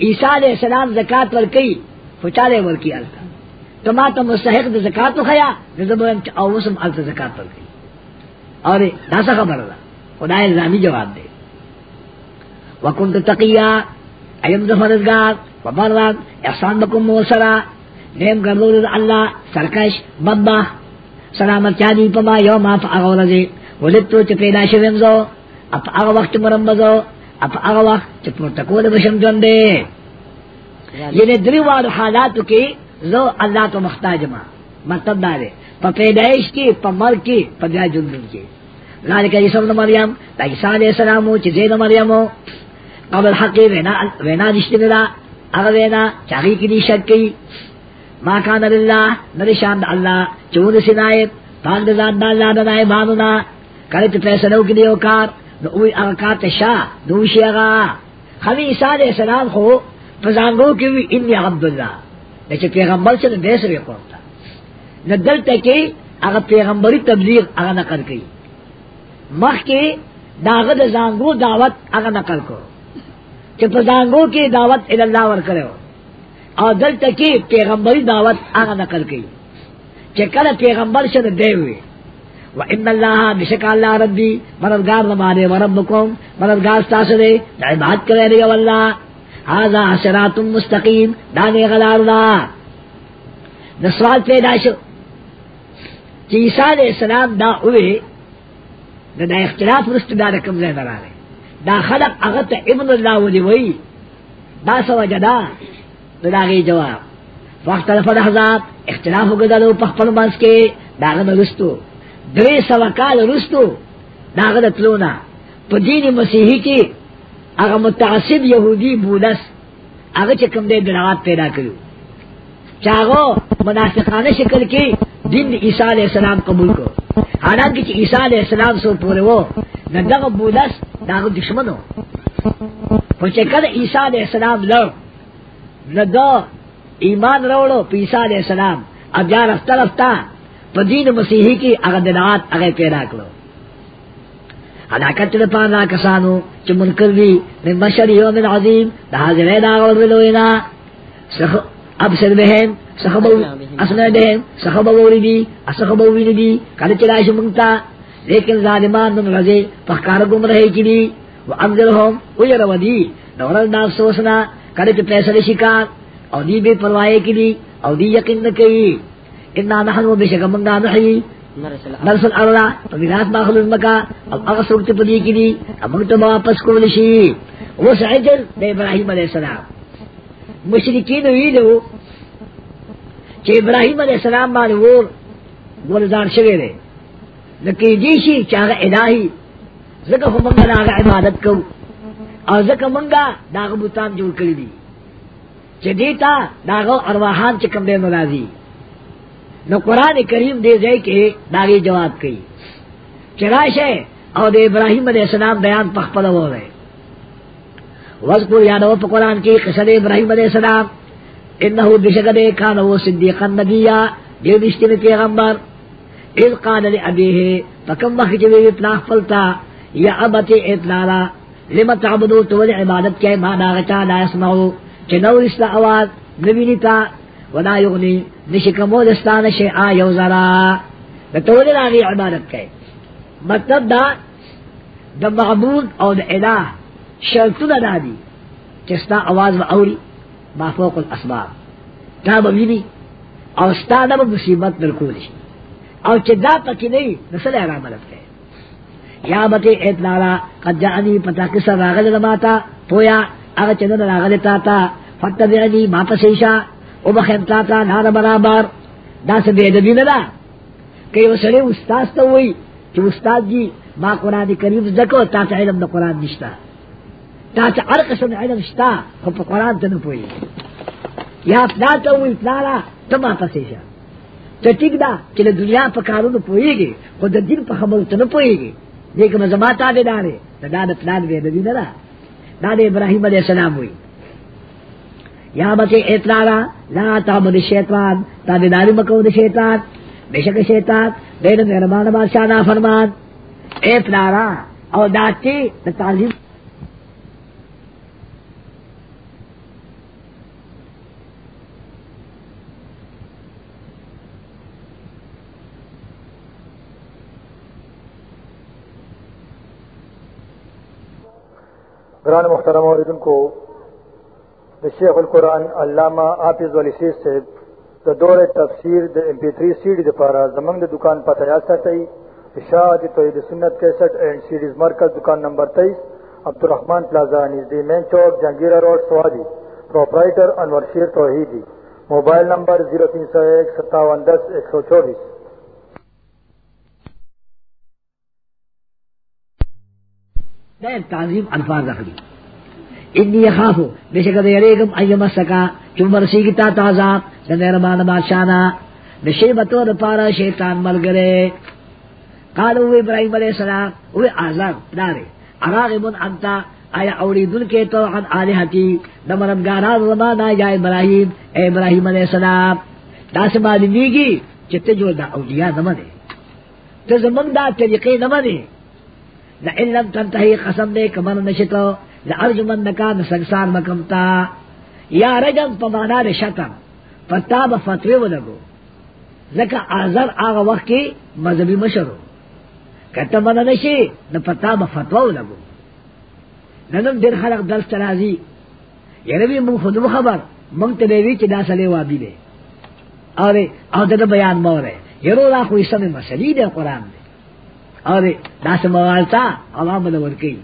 عیسیٰ علیہ السلام زکاة ورکی فچالے ورکی علتا تو ما تو مستحق دا زکاة خیا، نزبرن او وسم علتا زکاة ورکی اور دا سا خبر دا. خدا الزامی جواب دے۔ وکنت تقیہ ایم زفرزگار وبرد احسان بکم موسرا، نیم گردور اللہ، سرکش بدبہ سلامت چانی پما یوم اف اغورزی ولدتو چ پیدا شویم زو اپ اغا وقت مرم بزو اپ اغا وقت چ پروتکول بشم جندے یعنی دریوار حالاتو کی زو اللہ تو مختاج ما مطلب دارے، پا پیدائش کی، پا مر کی، پا دیا جندن کی۔ ذالک عیسی ابن مریم، دا عیسی علیہ السلام چ زید مریم قبل حقی وینا وینا نشتے ملا اغا وینا چاہی کی دی شک کی ما کان للہ نرشان دا اللہ چون سنائب پاک دا ذات دا اللہ دا نائبانونا کرت فیصلو کی دیو کار، نو وی اوی اغا کارت شاہ نوشی اغا۔ خمی عیسیٰ علیہ السلام خو فزانگو کی وی، انی عبداللہ لیکن پیغمبر سے دیس وی قومتا ندل تکی اغا پیغمبری تبلیغ اغا نقل کی مخ کی داغ دا زانگو دعوت اغا نقل کو کہ فزانگو کی دعوت الاللہ ور کرے ہو. اور دل تکی پیغمبری دعوت آگا نقل کی. کہ کل پیغمبر شد دے ہوئے. و ان اللہ بشک اللہ ربی مددگار نمانے و ربکم، مددگار ستاس دے عباد کرے رہی واللہ هذا صراط مستقیم، دانے غلار اللہ نسوال پیدا شو کہ عیسیٰ علیہ السلام دا ہوئے دا, دا اختلاف رست دا رکم زیدہ رہے. دا خلق اغت ابن اللہ ولی وئی. دا سوجدا داغی جواب. وقت الفر حضاب اختلاف گدلو پخپل منس کے داغن رستو. درے سوا کال رستو. داغن تلونا. پا دین مسیحی کی اگا متعصب یہودی بولس اگا چکم دے دلغات پیدا کرو. چاگو منافقانہ شکل کی دین عیسیٰ علیہ السلام قبول کو. حالانکہ چی عیسیٰ علیہ السلام سو پورے وہ ندغ بولس داغ دشمنو. پچکل عیسیٰ علیہ السلام لڑ ندا ایمان روڑو پیسا علیہ السلام. اب جا رفتہ رفتہ، پا دین مسیحی کی اگر دنات اگر پیدا کرو حلاکت لپان کسانو چو منکر بھی من مشر یوم العظیم، دا حاضر دا غلوینا اب سر بہن سخبو اسنا بہن سخبو وردی اسخبو وردی کل چلاش منگتا، لیکن ظالمان من رضی پخکار گم رہے کی دی و انذرهم ویرو دی نورل ناف سوسنا کڑے چ فیصلے شکار. او دی بے پرواہے کی دی او دی یقین نہ کئی. انا نحن و بشک منگا نحی. نرسل اللہ پمیراس باخل مکا اب اغا سوکت پدی کی دی اب منگتا واپس کو لشی. وہ سعجل دے ابراہیم علیہ السلام. مشرکین ویدو چه ابراہیم علیہ السلام باندې ور ولدان شوی دی لکه دی شي چې هغه الہی زکه هم موږ هغه عبادت کوو او زکه موږ داغه بوتان جوړ کړی دي چې دیتا داغه ارواحان چې کوم دی ناراضي نو قران کریم دې ځای کې داغي جواب کوي چراشه او د ابراهیم علیہ السلام بیان پخپل وره وذکر یادو په قران کې قصه د ابراهیم علیہ السلام انه بشکد کان وہ صدیقا نبیا دې دشتنه پیغمبر. اذ قال لابيه فكم وقت جوی پنا فلتا؟ یا ابت اطلالا لما تعبدو تو عبادت کے ما داغتا لا يسمعو چنو اسلا آواز نبینی تا ولا یغنی نشکمو دستان شیعا یوزرا نتولی لاغی عبادت کے مطلب دا دا معبود او دا الہ شرطو دا دی چستا آواز و اوری مافوق الاسباب. تا بوینی او ستا دا مصیبت بالکول شي. او چې دا پکې نه نسل احرام لفته یا بته اطلاع قد جانی پتا کس راغل لماتا پویا، هغه چې نه راغل تا تا فتبعنی ما پسیشا او بخمتا تا نه برابر. دا څه دې دې نه دا که یو سره استاد ته وای چې استاد جی ما قران کریم زکو تا ته علم د قران نشتا تا ته هر قسم علم شتا خو په قران ته نه پوي یا پلا ته وای پلا ته ما پسیشا ته دا چې د دنیا په کارونو پويږي خو د دین په خبرو ته نه پويږي دغه مزما تا دې داري دا د پلان دې د دین نه دا د ابراهيم عليه السلام وي یا بچے اطلاع لا تعبد الشیطان، تا دې داري مکو د شیطان۔ بشک شیطان دې د مهربان بادشاہ نا فرمان۔ اطلاع او داتی د تعظیم گران محترم عوردن کو شیخ القرآن علامہ آفز والی سیز سے دا دور تفسیر دا امپی تھری سیڈی دا پارا زمنگ دکان پتہ یاد ساتئی اشاعت توحید سنت کیسٹ اینڈ سیڈیز مرکز دکان نمبر تیئیس عبدالرحمان پلازا نژدی مین چوک، Jahangira road, Swabi proprietor Anwar Sher Tauheedi, mobile number zero تین سو ایک، ستاون دس، ایک سو چوبیس۔ دیر تعظیم الفاظ رکھ اخلی انی خافو بے شکر یریگم ایم سکا چمبر سیگتا تعذاب دنیر مان بادشانا نشیبتو دپارا شیطان مل گرے قالو ابراہیم علیہ السلام اوے آزاد دارے اراغبن انتا، آیا اوڑی دن کے تو عن آلہتی۔ دمرمگاران رمانا یا ابراہیم، اے ابراہیم علیہ السلام۔ دا سے معلومیگی چتے جو دا اولیاء نمانے۔ تو زمان دا طریقے نمانے۔ لئن لم تنتهي قسم دے کمن نشتو، لارجمن نکا نسنگسار مکمتا۔ یا رجم پمانا دے شتم فتا با فتوی ولگو لکا آزر آغا وقت کی مذہبی مشرو۔ کتا من نشی نپتا با فتوی ولگو ننم دیر خلق درس ترازی۔ یا یعنی من خودم خبر من تدیوی چی دا سلے وابی دے۔ اور او دا بیان مورے۔ یرو لا خوی سمی مسلی دے قرآن دے۔ اور داس موالتا عوام دور کی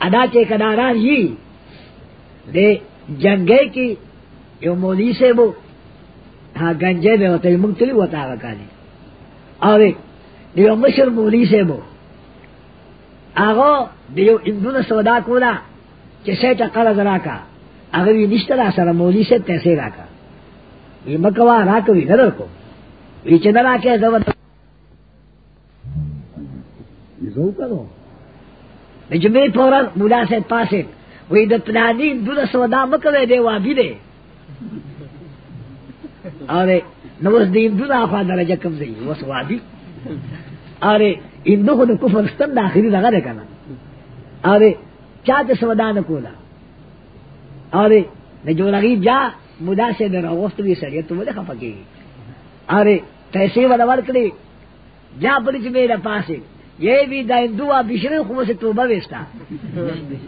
ادا چے کداران ہی جی۔ دے جنگے کی یو مولی سے وہ ہاں گنجے میں ہوتا ہے منگتلی ہوتا ہے کانی اور دیو مشر مولی سے وہ آگو دیو اندون سودا کولا، چے سیٹا قرض راکا اگر یہ نشترا سر مولی سے پیسے راکا یہ مکوا راکوی نرر کو۔ یہ چنرا کے زبر زو کرو. جمعی پورا مولا سے پاسے. وہی دا پلانی دون سودا مکوے دے وابی دے. اور نوز دین دون آخوا درجہ کم دے. وہ وس وابی. اور اندو خود کفر ستن داخلی لگا دے کنا. اور چاہتے سودا نکولا. اور جو رغیب جا مدا سے در وقت بھی سریت تو مجھے خفا کی. اور پیسے والا ورکڑی جا بلچ میرے پاس پاسے. یہ بھی دا دعا بشری خو سے توبہ وستا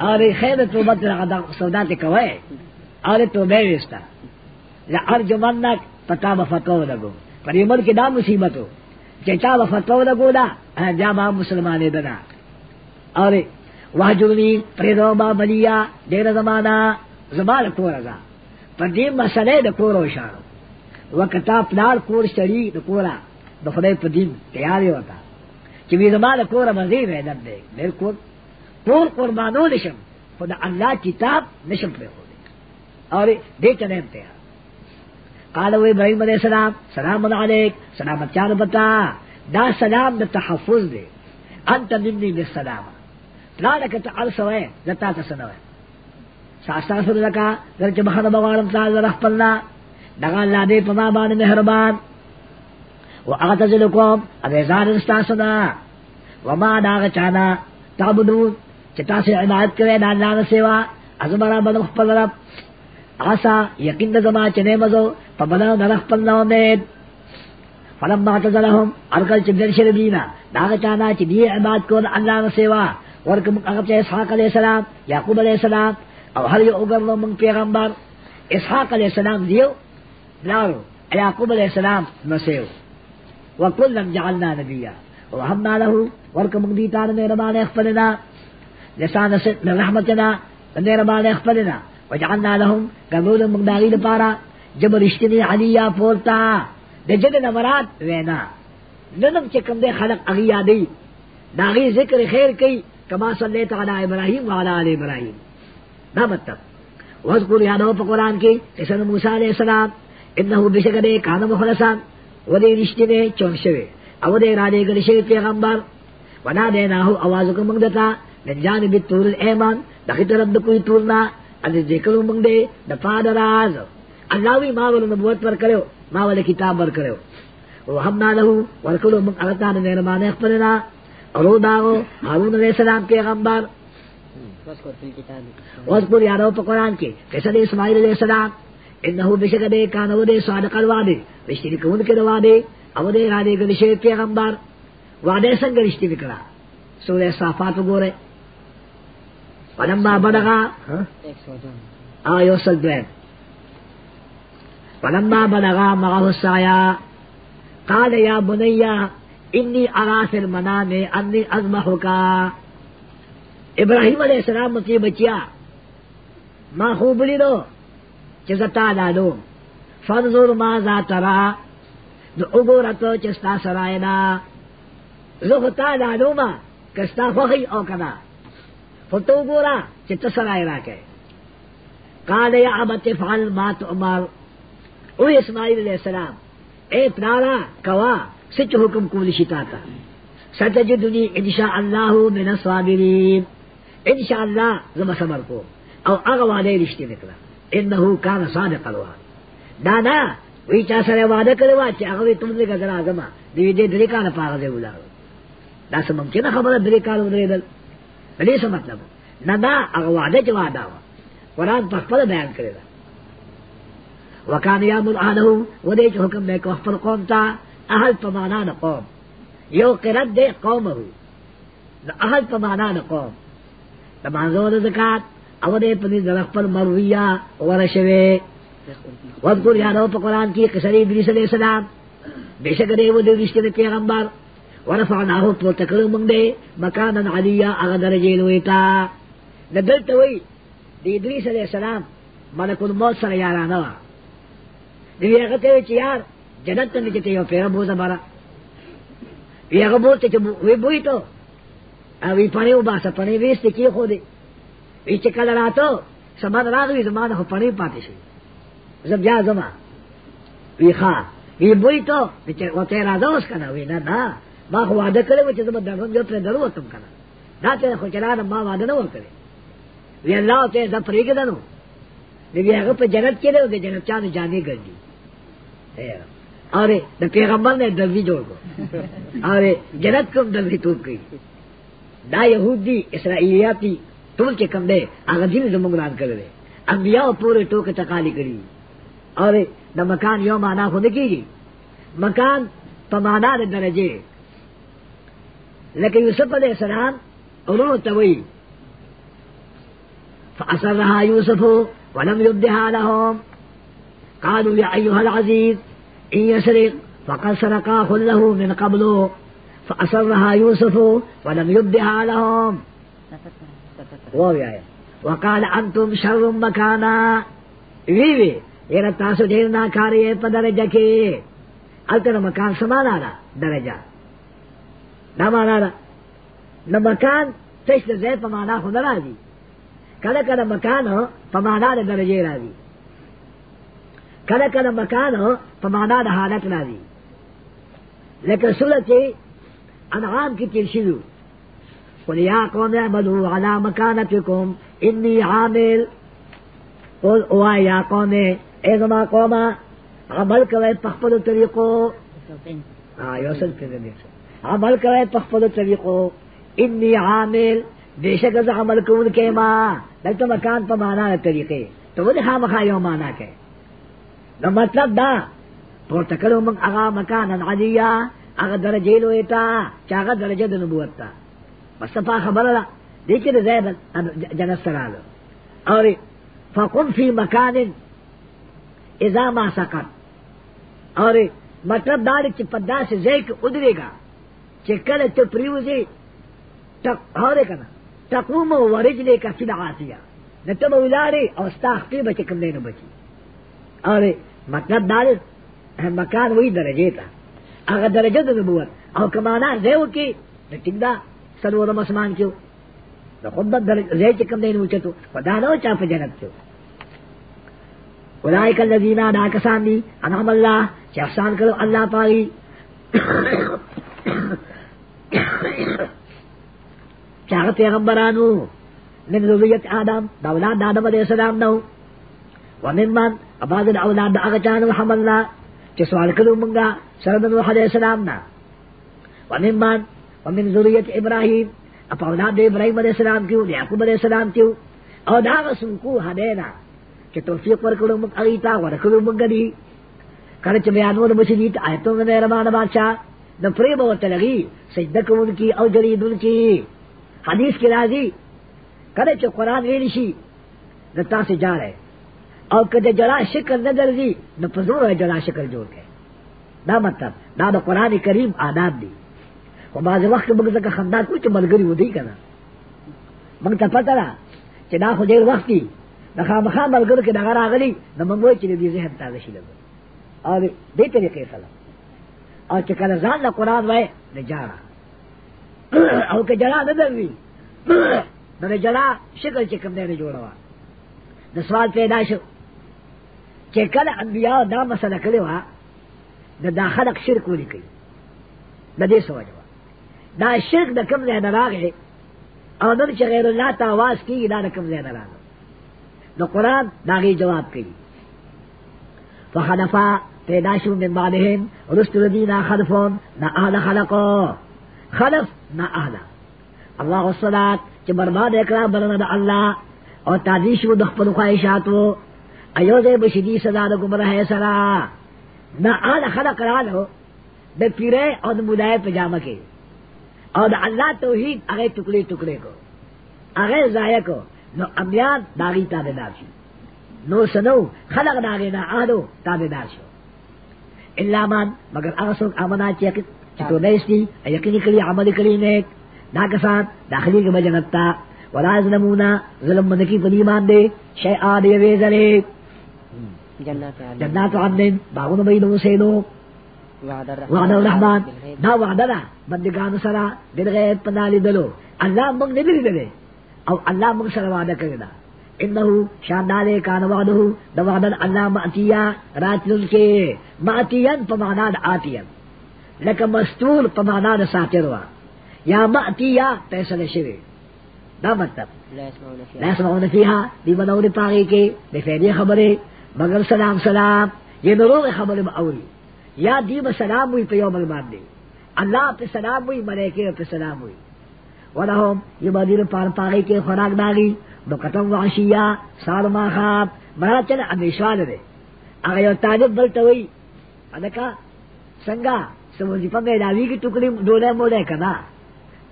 اور خیر توبہ تر سودا تے کوے اور توبہ وستا یا ارجمنک پتا بفتو لگو. پر یہ ملک دا مصیبت ہو. چچا و فتو لگولا بیا ما مسلمان دنا اور وہ واجونی پریدو ما ملیا دیر زمانہ زمان کور ازا پر دیم مسئلے دا کور و شانو وکتا پلار کور شری دا کورا. دا پر دیم تیاری ہوتا. چی وی زمان کور مزید ہے دب دے. میرے کور قربانو نشم. خدا اللہ کتاب نشم پر خود اور دے چنیم تیار. قالو ابراہیم علیہ السلام، سلام علیک. سلامت چار بتا. دا سلام دا تحفظ دے. انت منی بالسلام. لا لکتا عرصوے لتا تسنوے ساستغفر لکا گرچ بخد بغارم تاز رخ پلنا. دغا اللہ دے پما بان مہربان. و اغتزلکم ابیزان استاسنا وما داغ چانا تعبدون چتا سے عبادت کرے دا اللہ ازمرا رب آسا یقین زما چنے مزو پبنا درخ پل نو امید فلما اعتزلهم، ارکل داغ چانا دی عبادت کو اللہ ورکم اسحاق علیہ السلام، یعقوب علیہ السلام، او یو اگر من پیغمبر، اسحاق علیہ السلام دیو یعقوب علیہ السلام نسیو۔ وکلن جعلنا نبیا وهبنا له ورکم دیتان مہربان اخفلنا لسان رحمتنا مہربان اخفلنا وجعلنا لهم قبول مقداری پارا جب رشتنی علیا پورتا دے جد نمرات وینا ننم چکم دے خلق اغیا دی داغی ذکر خیر کئی کما صلیت علی ابراہیم وعلا علی ابراہیم دا مطلب وذکر یادو پا قرآن کی قسن موسیٰ علیہ السلام انہو بشکدے کان مخلصان ودے رشتنے چون شوے او دے رادے گل شوی پیغمبر. ونا دیناہو آوازو کو منگدتا من جانب التور الایمان. دخی طرف دکوی تورنا ادھر دیکھلو منگ دے. دفا دراز اللہ وی ما ول نبوت پر کرو. ما ول کتاب پر کرو. وحمنا له ورکلو من اغتان مہربان اخبرنا. اور داغو حارون علیہ السلام پیغمبر. وذکر یارو پا قرآن کے قصد اسماعیل علیہ السلام. انہو بشک دے کانو دے صادق الوعدے رشتی کون کے وعدے او دے ارادے گلشے پیغمبر. وعدے سنگ رشتی نکلا سورہ صافات گورے ولما بلغا ایک سو دو آیو سلدوین ولما بلغا معه السعيا قال يا بني انی ارا فی المنام انی ازمحک ابراہیم علیہ السلام مکی بچیا. ما خوب لیدو چزتا دادو. فانظر ما ذا ترا. دو اگورتو چستا سرائنا. زختا دادو ما کستا خوخی او کنا. فتو گورا چتا سرائی راکے. قال یا عبت فعل ما تؤمر. او اسماعیل علیہ السلام، اے پنارا کوا، سچ حکم کو لشتا تا. ستجدنی انشاء اللہ من الصابرین. انشاء اللہ زما صبر کو. او اغا وعدے رشتے نکلا. انہو کان صادق الوعد دادا، وی چا سره وعده کړو چې هغه تم دې غزر اعظم دی دې درې کال پاغه دی ولاړ دا سم چې نه خبره درې کال ودرېدل دې څه مطلب. نه دا هغه وعده چې وعده وا قرآن په خپل بیان کړی دا. وکان یامر اهله ودې چې حکم دې کو خپل قوم ته اهل په معنا نه قوم. یو قرت دې قومه د اهل په معنا نه قوم. د مانزو د زکات. او دې په دې خپل مرویه ورشوي وذکر یادو پا قرآن کی قصری ادریس علیہ السلام. بے شک دے وہ دے رشتے دے پیغمبر. ورفعناہو تو تکلو منگ دے. مکانا علیہ اغا درجے لویتا. ندلتا وی دی ادریس علیہ السلام ملک الموت سر یارانا وا دی اغا وی چی جنت تنی چی تیو پیغم بوزا وی اغا بولتے چی وی بوئی تو. وی پانی و باسا پانی ویستے کی خودے. راتو سمان راغوی زمان خو پانی پاتی شوی زب جا زما وی وی بوئی تو و تیرا دوس کنا وی نا نا ما خو وعده کړی و چې زما درون جو پر درو وتم کنا دا خو ما نه وکړي وی هغه په جنت کې دی د جنت چانه جانې ګرځي اره د پیغمبر جوړ کو اره جنت کوم دروی ټوب کړي دا يهودي ټول چې کم دی هغه دین زموږ ران کړل انبیاء پورے ټوکه تقالی کړی اور دا مکان یو مانا خود کی گی۔ مکان پمانا دے درجے۔ لیکن یوسف علیہ السلام انہوں توئی۔ فأسر رہا یوسف ولم یبدها لهم۔ قالوا یا ایوہ العزیز ان یسرق فقد سرقا له من قبل۔ فأسرها يوسف ولم يبدها لهم۔ وہ بھی آیا وقال انتم شر مکانا۔ وی وی یہ تاسو ډیر ناکاری په درجه کې۔ الته مکان سمانا دا درجه. دا معنا دا نو مکان تش د ځای په معنا خو نه راځي. کله کله مکان په معنا د درجه راځي. کله کله مکان په معنا د حالت راځي. لکه سورته انعام کی تیر شروع قل یا قوم اعملوا على مكانتكم انی عامل قل اوا یا قوم اے زما قوم عمل کوي په طریقو ها یو څل په دې عمل کوي په طریقو۔ انی عامل بیشک از عمل کون کے ماں دلتا مکان پا مانا ہے طریقے۔ تو وہ دکھا مخا یو مانا کے۔ نو مطلب دا پورته کړو موږ هغه مکان عالیا هغه درجه لوی تا چې هغه درجه د نبوت تا۔ بس په خبره ده دې چې زید جنت سره اور فقم فی مکان اذا ما سقط اور مطلب دا چې پدا سے ځای کې ودرېګا چې کله ته پریوځي تک اور کنه تقوم ورجلے کا فی العافیہ. نتب ولاره او استاختی بچ کم نه بچي اور مطلب دا مکان وہی درجے تا. اگر درجہ د نبوت. او کمانا زیو کی نو دا. سلورم اسمان کیو. نو خود بد زی چکم دین اوچتو. خدا نو چا پا جنت کیو. اولائک اللذین دا کسان دی. انعام اللہ. چا احسان کرو اللہ پاگی. چاہت پیغمبرانو. من ذریت آدم. دا اولاد آدم علیہ السلام نو. ومن من اباد اولاد دا اغچانو حملنا چې سوال کړو مونږه سره د علیہ السلام نا. ومن ومن ذریت ابراهیم اپ اولاد ابراهیم علیہ السلام کیو یعقوب علیہ السلام کیو او دا غسن کو هدینا چې توفیق ورکړو موږ اړیتا ورکړو موږ دی۔ کله چې بیانونه بشي دي آیتو نه رحمان بادشاہ د پرې به وتلغي سجده کوونکی او جریدونکی حدیث کې راځي کله چې قران ویل شي د تاسو جاره او کده جلا شکل نه درځي نو په زور جلا شکل جوړ کړي دا مطلب دا د قران کریم آداب دي او باز وخت موږ څنګه خندا کوو چې ملګری ودی کنه موږ ته پته ده چې دا خو ډیر وخت دی د خامخا ملګرو کې دغه راغلی نو موږ وایو چې دې ذهن تازه شي لګو او دې طریقې سره او چې کله ځان له قران وای نه جارا او که جلا نه درځي نو جلا شکل چې کوم نه جوړوا د سوال پیدا شو. چې کله انبیاء دا مسله کړې وه د دا خلق شرک ولي کوي د دې سوجه دا شرک دا کم زیادہ راگ ہے نن چ غیر اللہ تا آواز کی دا, دا کم زیادہ راگ دا قرآن داغی جواب کی. فخلفا پیدا شو من بعدہم رست ردینا خلفون نا اہل خلقو. خلف نا اہل. اللہ الصلاة چ برباد اکرام برنا دا اللہ. اور تازیش و دخپن خواہشاتو. ایوز بشدی صدا دا گمرہ سرا. نا اہل خلق رالو بے پیرے اور مدائے پجامہ کے. او دا اللہ توحید اگے ٹکڑے ٹکڑے کو. اگے ضائع کو. نو امیان داغی تابدار شو. نو سنو خلق داغی نا آلو تابدار شو. اللہ من مگر اغسوک آمنا چیکت چکو نیستی یقینی کلی عمل کلی نیک. دا کسان داخلی کے بجنتا ولا یظلمونا ظلم منکی پدی مان دے شیء دے وے زلے جنات عدن باغون بینو سینو وعد الرحمن. دا وعد دا. بندگان سرا بالغیب پنالی دلو اللہ منگ نبی دلے او اللہ منگ سرا وعدہ کرنا انہو شاندارے کان وعدہو. دا وعد اللہ ماتیا راتلن کے. ماتین پمانا دا آتین لکا مستور پمانا دا ساتروا یا ماتیا پیسل شوی. دا مطلب. لا يسمعون فيها دی منور پاگی کے. بے فیدی خبرے. مگر سلام سلام. یہ نروغ خبر اوری یا دی با سلام ہوئی پہ یوم المان دے اللہ پہ سلام ہوئی ملیکے پہ سلام ہوئی. ولہم یہ مدیر پار پاگی کے خوراک داغی داگی بکتم وعشیہ سال ما خواب. مرا چل اندیشوال دے. اگر یو تاجب بلتا ہوئی ادکا سنگا سمجھی پا میداوی کی ٹکڑی دولے موڑے کنا.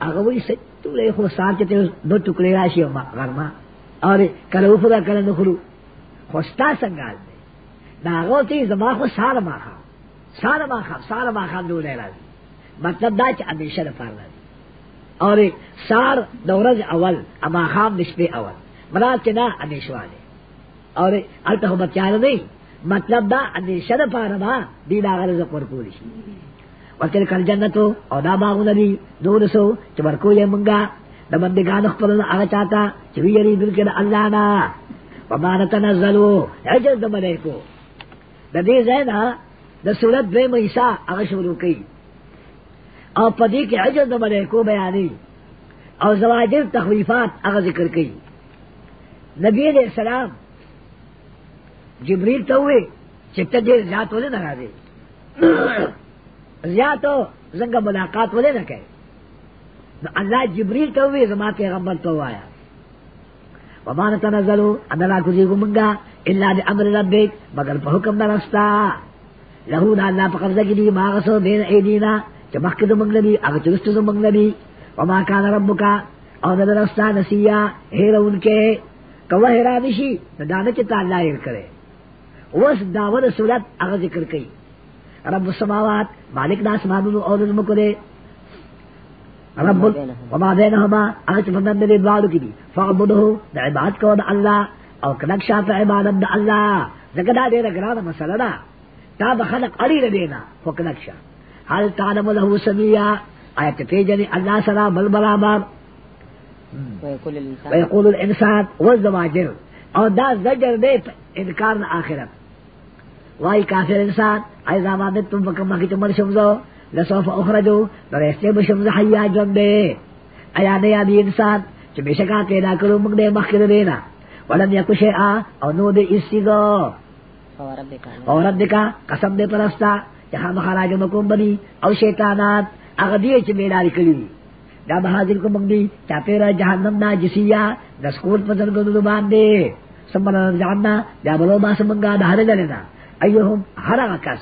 اگر وہی سچ ټولې خو سار چې دو ټوکړې راشي او غرما اور کله وفدا کله نخرو خو ستا څنګه دی دا هغه ته زما خو سار ما خواب. سارا ما سارا ما خام دو لیرا دی مطلب دا چا امیشہ دا پار دی اور سار دورز اول، اما خام نشپے اول۔ مراد چنا امیشوانے اور التا ہم بچار نہیں۔ مطلب دا امیشہ دا پار با دینا غرز ورکولی شی۔ وکل کل جنتو او دا باغو نبی دور سو چا ورکولی منگا۔ دا بندگان اخبرنا آغا چاہتا چوی یری دل کے دا اللہ نا۔ وما نتنزلو عجز دا ملیکو۔ دا دی زینا دا صورت بے مہیسا اغا شروع کی او پدی کے عجز دا ملیکو بیانی او زواجر تخویفات اغا ذکر کی نبی علیہ السلام جبریل تو ہوئے چکتا دیر زیاد ہولے نہ دے زیاد تو زنگ ملاقات ہولے نہ کہے اللہ جبریل تو ہوئے زما کے غمبر تو آیا وما نتنزلو ان لا کزیگو منگا الا دی امر ربک مگر پا حکم نرستا. لہو دا اللہ پا قبضہ کی دی ماغسو بین ایدینا، چا مخکد منگ نبی اگر چرستو منگ نبی. وما کان ربکا او ندر نرستا نسیا ہیر ان کے. کوا ہیرا نشی ندانا چتا اللہ ہیر کرے. وس داور صورت اگر ذکر کئی. رب السماوات، مالک دا سمانو اور نمکو دے رب وما بینہما اگر چفندن دے دوارو کی دی. فعبدہو دا عباد کو دا اللہ، او کنکشا پہ عبادت دا اللہ. زکدا دے دا گرانا مسئلہ دا. تا بخلق علی ردینا خو کنکشا حال تعلم له سمیہ آیت پیجنی اللہ سلام بل برابر. ويقول الانسان والزواجر. اور دا زجر دے انکار دا آخرت. وائی کافر انسان ای زمان تم فکم مخی چمر شمزو لسوف اخرجو نریستے بشمز حیا جن دے ایا نیا دی انسان چو بشکا پیدا کرو منگ دے مخیر دینا ولم یکو شیعا او نو دے اسی گو اور رب کا قسم دے پرستا جہاں مخاراج مکم بنی، او شیطانات اغدیے چ میداری کلی دا بہادر کو منگی چا پیرا جہنم نا جسیا دسکول پتن کو دو باندے. سمنا جاننا دا بلو ما سمنگا دا ہر دلنا ایہم ہر کس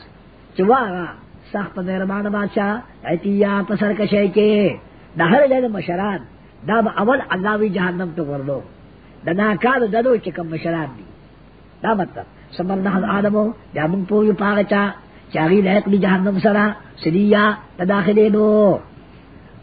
چوارا سخت مہربان بادشاہ ایتیا پسر کشے کے. دا ہر دل مشران، دا با اول اللہ وی جہنم تو ورلو دا ناکار ددو چکم مشران دی. دا مطلب سمر نحل آدمو یا من پوی پاغچا، چاگی لحق دی جہنم سرا، سدیا تداخلے دو۔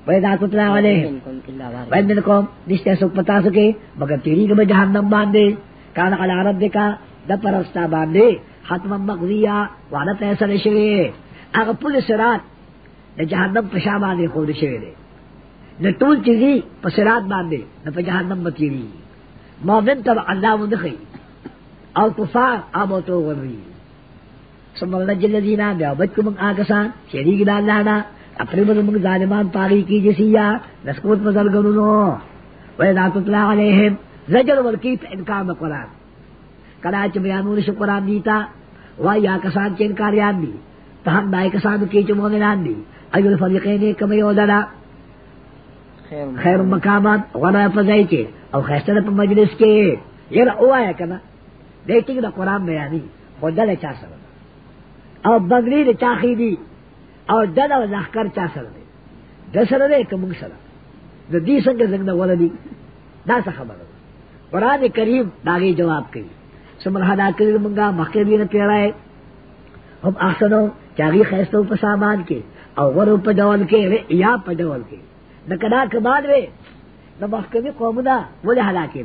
ویدا تطلع علیہم منكم إلا واردها وین منکم نشتے سک پتا سکے، مگر تیری کے جہنم باندے۔ کان علی عرب کا د پرستا باندے۔ ختم مقضیا وعدہ فیصلے شوی اگر پل سرات د جہنم پشا باندے، خود شوی دے۔ نہ ټول چیزی پسرات باندے، نہ پہ جہنم بتیری مومن تب اللہ مدخی او کفار آبو تو غری سمال نجل الذین بیا آکسان شریک دا اللہ اپنے ظالمان کی جسیا نسکوت مزل گنونو. ویدا تطلع علیہم زجر ورکی پہ انکار قرآن. کلا چ بیانون شو قرآن دیتا وائی آکسان چ انکاریان دی تہم دائی کسان کی چ مومنان دی. ایو الفریقین کمی خیر مقامات غنا فضائی کے او خیستر مجلس کے. یہ او آیا کنا؟ دیکھتی کہ دا قرآن بیانی خود دل چا سر او بگری دا چاخی دی، او دل او لخکر چا سر دی. دا سر دے کمونگ سر دا دی سنگ زنگ دا ولدی؟ دا سا خبر دا قرآن کریم داگی جواب کری سمر حدا کری منگا مخیر بھی نہ پیرائے ہم احسنو چاگی خیستو پا سامان کے او غرو پا ڈول کے یا پا ڈول کے نہ کدا کباد وے نہ محکمی قوم دا ولی ہلاکے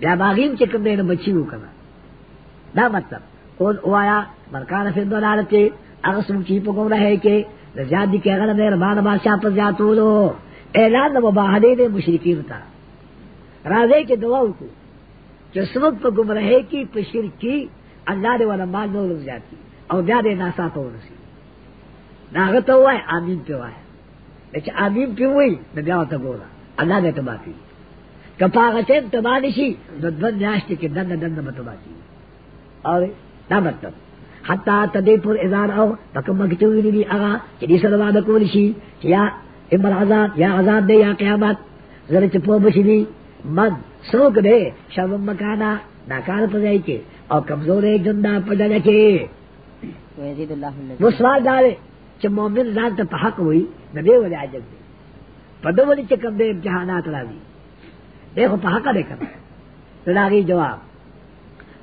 نہ بیا باغیم چکم دے نہ بچی ہو کنا. دا مطلب. قول او آیا مرکان فی دلالتے اغسم چی پا گم رہے کے زیادی کے اگر میں رمان بادشاہ پر زیادو لو اعلان نہ مباہدے دے مشرکین تا. رازے کے دعاو کو. جو سمک پا گم رہے کی پا شرک کی، اللہ دے والا مال نو لگ جاتی اور بیا دے ناسا پا ورسی ناغت ہوا ہے، آمین پہ ہوا ہے. لیکن آمین پہ ہوئی نہ بیا ہوتا گورا. اللہ نے کی کپاغتین تباہ نشی نو دن نیاشتی کے دن دن بتباہ کی اور دا مطلب. حتی تدی پر ازار او تکم مکتوی نبی اغا چی سلوا دکول شی چی یا امر عذاب یا عذاب دے یا قیامت. ذر چپو بشی من سوک دے شرم مکانا ناکار پزائی کے اور کمزور جندہ پدل کے. وہ سوال ڈالے کہ مومن ځان ته په حق نه دی ولې عجب دی په دو ولې چې کوم دې امتحانات راځي دیکھو په حق دې کنه جواب۔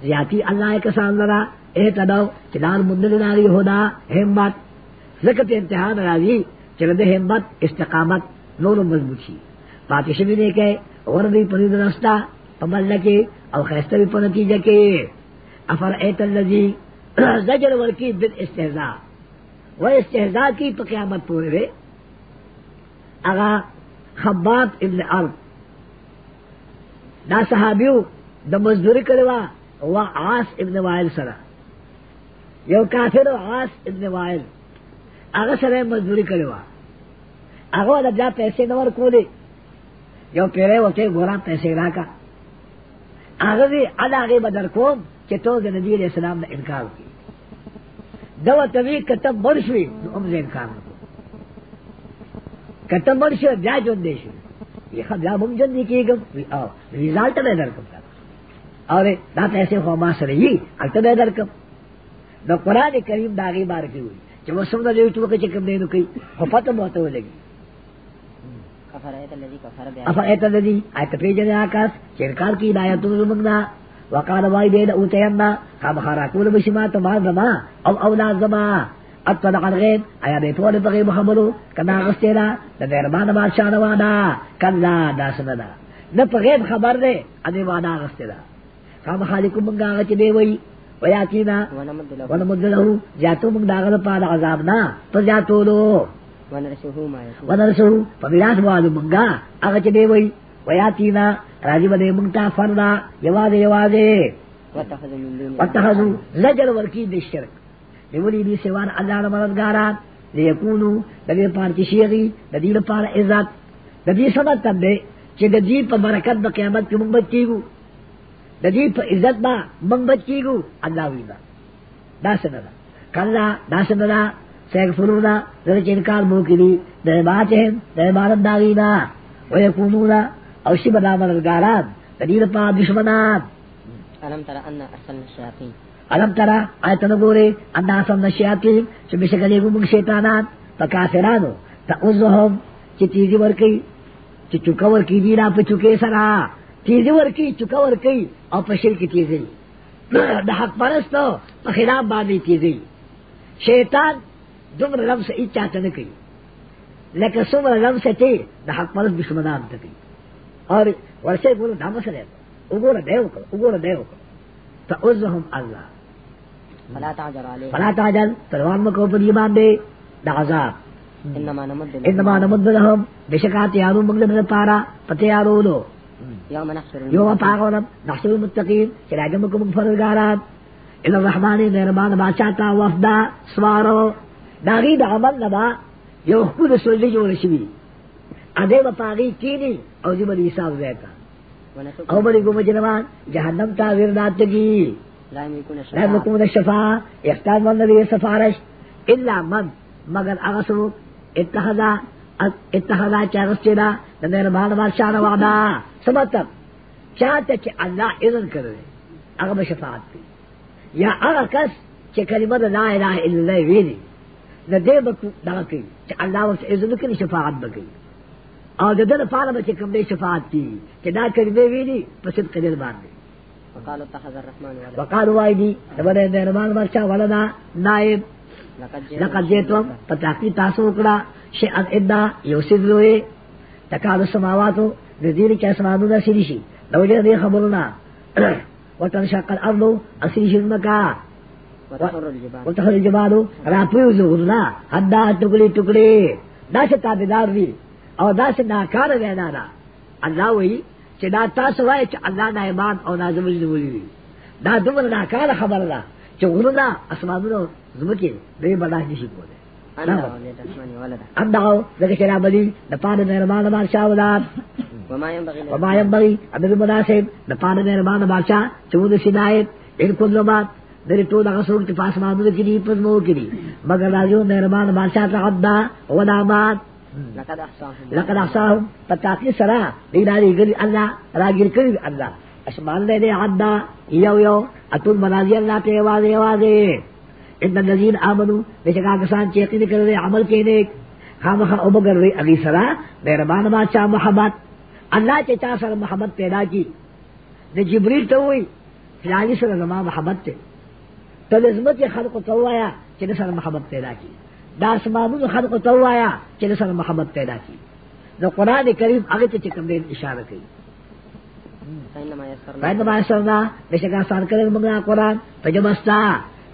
زیاتی اللہ کے سام لرا اے تدو چلان مندل ناری ہودا، ہمت۔ زکت امتحان راضی چلد ہمت، استقامت، نور مضبوط شي پاتې شوی دی کې اور دی پرید رستا پمل کې او خسته په نتیجه کې افر ایت الذی زجر ورکی بالاستهزاء و استهزاء کی په قیامت پورې وي خباب ابن ارض دا صحابیو د مزدوری کړوا و عاص ابن وائل سره. یو کافر عاص ابن وائل. هغه سره مزدوری کړوا هغه د بیا پیسې نور کولې یو پیره وته ګورم پیسې راکا هغه وی ادا هغه بدر کوم چې تو د نبی علیہ السلام نه انکار وکړي دوا توی کته مرشوي نو هم انکار وکړي کته مرشوي بیا جون دی شي یہ بیا هم جون دی کېږم وی او ریزالټ نه درکم اور دا پیسې خو ما سره یي البته به درکم نو قران کریم دا غي بار کې وي چې وسوم د دې ټوکې چې کوم دی نو کوي خو پته مو ته ولګي أفرأيت الذي كفر بآيات افایت الذی ایت پیجن آکاس چرکار کی ہدایت زمنگنا وقال وای دې اوتینا خام خارا کول بشما ته ما زما او اولاد زما۔ اطلع ایا دې ټول په غیب خبرو کنا غستیرا د مهربان بادشاہ نو وادا. کلا داسندا نه په غیب خبر دې ا دې وادا غستیرا خام خالق منګه چې دی وای ویاتینا ونمد له. ونمد له جاتو نا جاتولو ونرسه ما يشاء ونرسو. والو منگا دیوئی ویاتینا راجی بدے منگتا فردا یوازے یوازے واتخذو زجر ورکی لیولی دی سوان اللہ نمردگارات لیکونو دلی پار تشیغی دلی پار عزت دلی سمت تب دے چه دلی پا برکت با قیامت کی منبت کیگو دلی پا عزت با منبت کیگو، اللہ وینا دا سندا کلا دا سندا سيغفرونا ذلك انکار موکلی د عبادتهم د عبادت داغینا ويكونون او شبه دامرگاران دلیل پا دشمنان۔ ألم تر أن أرسلنا الشياطين علم ترى آیت نگوری انا سم نشیاطین چو بشکلی گو منگ شیطانان پا کافرانو تا عزهم چی تیزی ورکی، چی چکا ورکی دینا پا چکے سرا. تیزی ورکی چکا ورکی او پا شرک تیزی. دا حق پرستو پا خلاف باندی تیزی. شیطان دومره لمس هیڅ چاته نه کوي لکه څومره لمس چې د حق پرست دشمنان ته کوي اور ورشه ګورو دا مسله وګوره دی وکړه وګوره دی وکړه تعوذهم الله فلا تعجل عليه. فلا تعجل. پروان مکو پر ایمان دے دا عذاب. انما نمد لهم. بشکات یارو مغلب نے پارا پتے یارو لو. يوم نحشر یو المتقين پاغولم نحشر المتقین. چراجم کم فرگارات ان الرحمن مہربان بادشاہ تا وفدا سوارو. داغی دا عمل نبا یو خود سوزی جو رشوی. ادے وپاگی کینی او بلی حساب زیتا. او بلی گو جہنم تا وردات تگی لا يملكون الشفاعة يختار من الذي سفارش إلا من، مگر اغسو اتخذا اتخذا چاگستینا نمیر مال بادشاہ نے وعدا سمطب چاہتا کہ اللہ اذن کرے اغم شفاعت کی یا اغا کس چه کلمه لا اله الا الله ویلی نه دې بکو دا کوي چې الله ورته اذن کوي شفاعت بکي او د دې لپاره به چې کوم دې شفاعت دي چې دا کلمه ویلي په صدق دې باندې وقالوا اتخذ الرحمن ولدا. وقالوا وايدي مهربان ورچا ولدا نائب. لقد جئتم پتاکی تاسو شي ان ادا یوسف لوی تکاد سماواتو د دې چې اسمانو د سری شي دوجه دې خبرونه. وتنشق الارض اسری شي مکا وتخر الجبال. راپیو زغنا حدا ټکړي ټکړي دا چې تابعدار وي او دا چې ناکار وینا دا الله وی چې دا تاسو وایي چې الله نه ایمان او نازل وی دا دومره ناکار خبره ده چې ورونه اسمانونو زمکه دې بڑا نشي کوله ذکر شراب دپان بادشاہ ولاد. وما ينبغي دپان بادشاہ چود ان کل بات میرے تو دا غسول کے پاس کی دی پزمو کی دی مگر راجو مہربان بادشاہ لقد أحصاهم لقد احصاهم پتاکی سرا. دیداری گلی اللہ راگیر کری اللہ اشمان دے دے عدا یو یو اتون منازی اللہ تے واضح واضح ان کسان عمل نیک خامخا اگی سرا. بادشاہ محمد. الله چې چا سره محمد پیدا کی. د جبريل ته وی فلانی سره زما محمد ته تو عظمت خلق تو آیا چې سره محبت پیدا کی. دا اسمانونو خلق تو آیا چې سره محبت پیدا کی. نو قران کریم ته چې کوم دین فإنما يسرنا باید ما سرنا بشکا سان کړل موږ قرآن فجمستا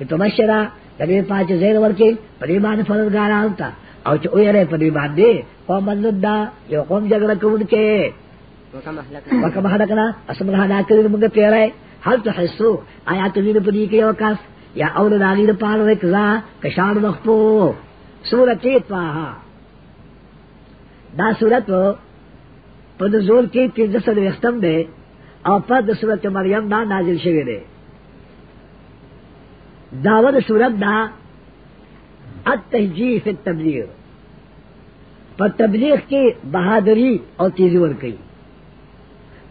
تمشرا کدی پاچ زیر ورکی پدی باندې فرزګاران تا او چې اوره پدی باندې قوم لدا یو قوم کوونکې وكم أهلكنا؟ وکم هډکنا اسمه هدا کړل موږ پیرای حل تحسو آیات دې پدی کې یو کاس یا اول داغی د پاره وکزا کشان وختو سورته طه دا سورت په نزول کې پنځه سره ختم ده او په د سورت مریم دا نازل شوی دی داوه د سورت دا التهجیه فی التبلیغ۔ په تبلیغ کې بہادری او تیزی ور کوي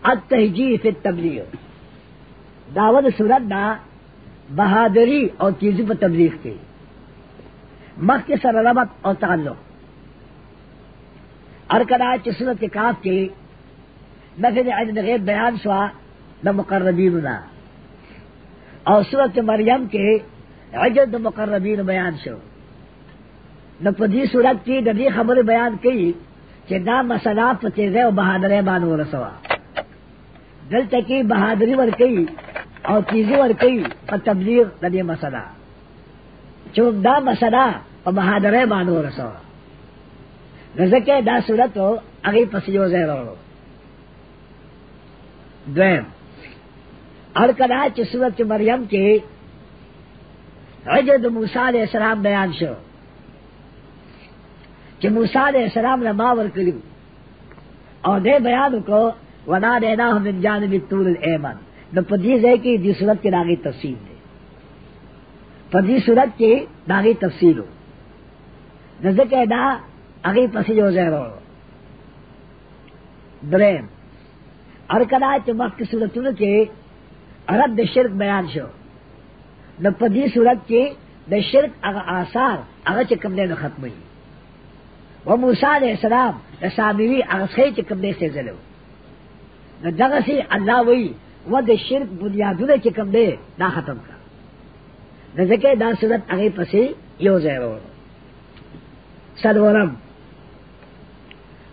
التهجیه فی التبلیغ۔ داوه د سورت دا بہادری او تیزی په تبلیغ کی۔ کې مخکې سره ربط او تعلق۔ ارکدا چې سورت کاف کې نفذ عدد غیب بیان شوا د مقربین نا او سورت مریم کې عدد د مقربین بیان شو۔ نو په دې صورت کې د بیان کړي چې دا مسله په تیزه او بہادرۍ باندې ورسوا دلته بہادری ور کوي او تیزی ور کوي په تبلیغ د دې مسله چې دا مسله په بہادرۍ باندې ورسوا نزدکه دا صورت هغه پس یو ځای راوړو دویم اور کدا چې صورت مریم کې عجد موسی علیہ السلام بیان شو. چې موسی علیہ السلام له ما ور کړو او بیان کو، ونا دینا من جانب الطور الایمن نو په دې ځای کې دې صورت کې داغي تفصیل ده په دې صورت کې داغي تفصیل نو ځکه دا هغه پسې یو ځای راوړو. دریم اور کدا چې مخکې صورتونو کې شرک بیان شو، نو په دې صورت کې د شرک هغه آثار هغه چې کوم نه ختمي و موسی علیہ السلام د سامری هغه څه چې کوم نه سيزلو نو دغه سي الله وی د شرک بنیادونه چې کوم نه دا ختم کا د ځکه دا صورت هغه پسې یو ځای وروړو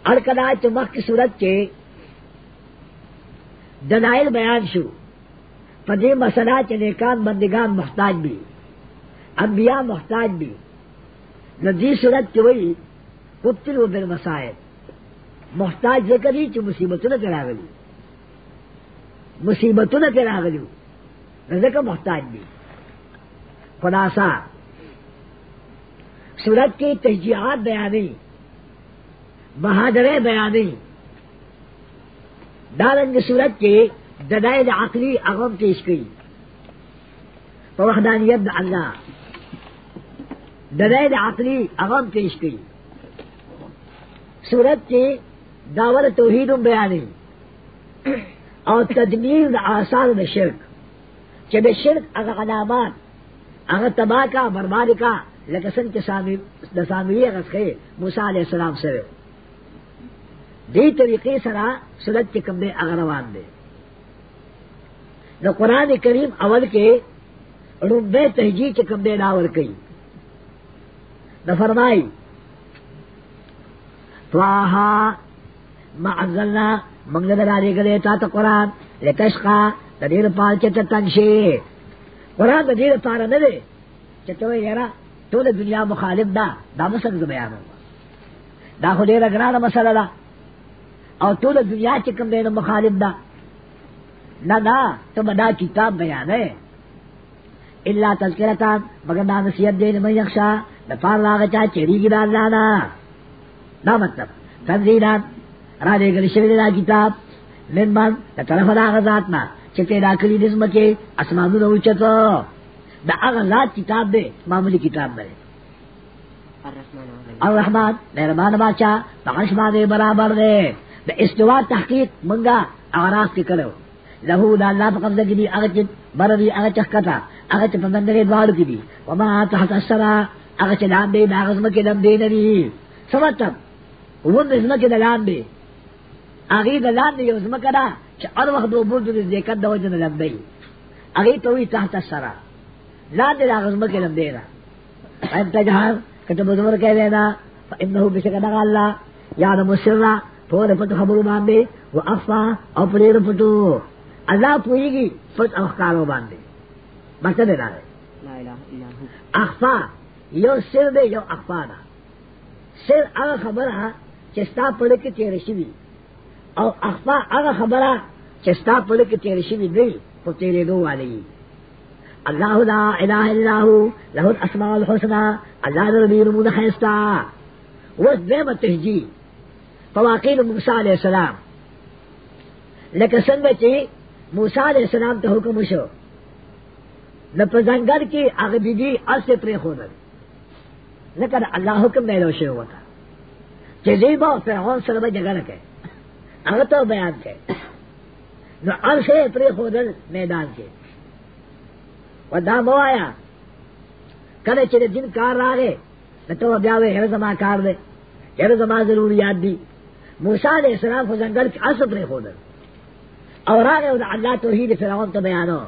ارکدا چې مخکې صورت کې دلائل بیان شو۔ پدې مسله چې نیکان بندگان محتاج بھی۔ انبیاء محتاج بھی۔ ندی صورت کې وایي قتلوا بالمصائب۔ محتاج ذکر دي چې مصیبتونه کې راغلي مصیبتونه کې راغلي ځکه محتاج دي خلاصہ۔ صورت کی تشجیعات بیانی۔ بہادریں بیانی۔ دارنگ صورت کے دلائل عقلی اغم پیش کی۔ وحدانیت اللہ۔ دلائل عقلی اغم پیش کی۔ صورت کے داور توحید بیانی۔ اور تدمیر آثار میں شرک۔ کہ بے شرک اگر علامات اگر تباہ کا، برباد کا لکسن کے سامری غسخے موسیٰ علیہ السلام سے۔ دی طریقے سرا سورت کے کمرے اغروان دے۔ نو قرآن کریم اول کے ربے تہجی کے کمرے ناور کئی۔ نو فرمائی تواہا ما انزلنا منگل دارے گلے تا تو قرآن لتشقا تدیر پال چتا تنشے قرآن تدیر پارا نہ دے چتوے یرا ټول دنیا مخالف ده. دا مسله ز بیان دا خو ډیره ګرانه مسله ده. او ټول دنیا چې کوم دی مخالف ده. نه نه، ته دا کتاب بیان ہے الا تذکرتا مگر دا نصیحت دې نه یخشا د پار لاغه چا چریږي دا الله نه. دا مطلب. تنزیلات را دې ګل شوی دا کتاب. من من د طرف دا غزاد چې پیدا کړی د زمکه؟ اسمانونو اوچتو دا هغه ذات کتاب دی معمولی کتاب دی الرحمن مهربان بادشاہ پخش باندې برابر دی. د استوا تحقیق منګه اغراض کې کړو. له دا الله په قبضه کې دی هغه چې بردي هغه چې کتا هغه چې په منځ دوالو کې دي وما تحت السرا هغه چې لاندې دا غزم کې دم دی نه دي سمته وو د زمکه د لاندې هغه د لاندې یو زمکه دا چې هر وخت د وبو د ذکر د وجه نه لبي هغه ته وی تحت السرا لا دے دا غزمہ کے لم دے دا فإن تجہر کتب زمر کہہ دینا فإنہو بشکر اللہ. یعلم السر. پور پتو خبرو اخفا او لا إله إلا هو اخفا. یو سر دے یو اخفا دا سر اغا خبرہ چستا پڑھ کے تیرے او اخفا اغا خبرہ چستا پڑھ کے تیرے شوی دی تو تیرے دو والی اللہ لا الہ الا ہو لہ الاسماء الحسنى اللہ ربی رمون خیستا وس دیم تہجی فواقین موسیٰ علیہ السلام. لکه څنګه چې موسی علیہ السلام ته حکم وشو. نو په ځنګل کې هغه بیبي اسه پرې خونل حکم نه لوي شو وتا چې دې فرعون سره به جګړه کوي هغه بیان کوي نو اسه پرې خونل میدان کې ودا موایا کله چې د دین کار راغی نو ته بیا وې هر زما کار دی هر زما ضرورت دي موسی علیہ السلام په ځنګل کې اسه پرې خونل اور آگے ان اللہ توحید فرعون تو بیانو۔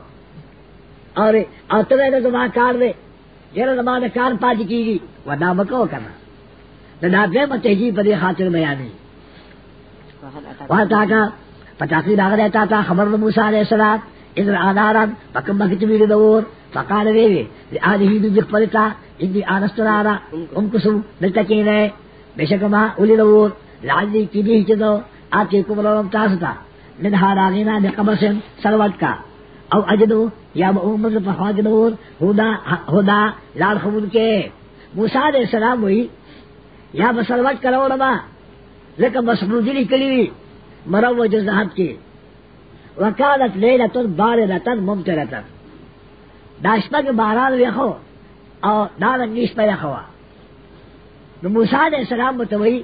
اور اور تمہیں نہ زمان کار دے۔ ہر جیرا زمان کار پاج کی گی ورنہ مکو کرنا نہ دے متحجی پر خاطر بیانی۔ وهل وہاں تا کا پتاکی داغ رہتا تھا خبر موسیٰ علیہ السلام. اذن آنارا پکم بکت میری دور فقال ویوی لی لآلہی دو جک پلتا اندی آنست نارا. ام کسو دلتا کینے بے شک ما اولی دور لعلی کی بھی چدو آتی کمرورم تاستا. من هاراغینا بقبس سروت کا او اجدو یا محمد فخواج دور ہدا ہدا لال خمود کے موسیٰ علیہ السلام ہوئی یا بسروت کرو رما لیکن مسعودی نکلی مروج زہب کی. وکالت لیلتن باردتن ممترتن. داشپا کے باران ویخو او دارنگیش پہ یخوا نو موسیٰ علیہ السلام متوئی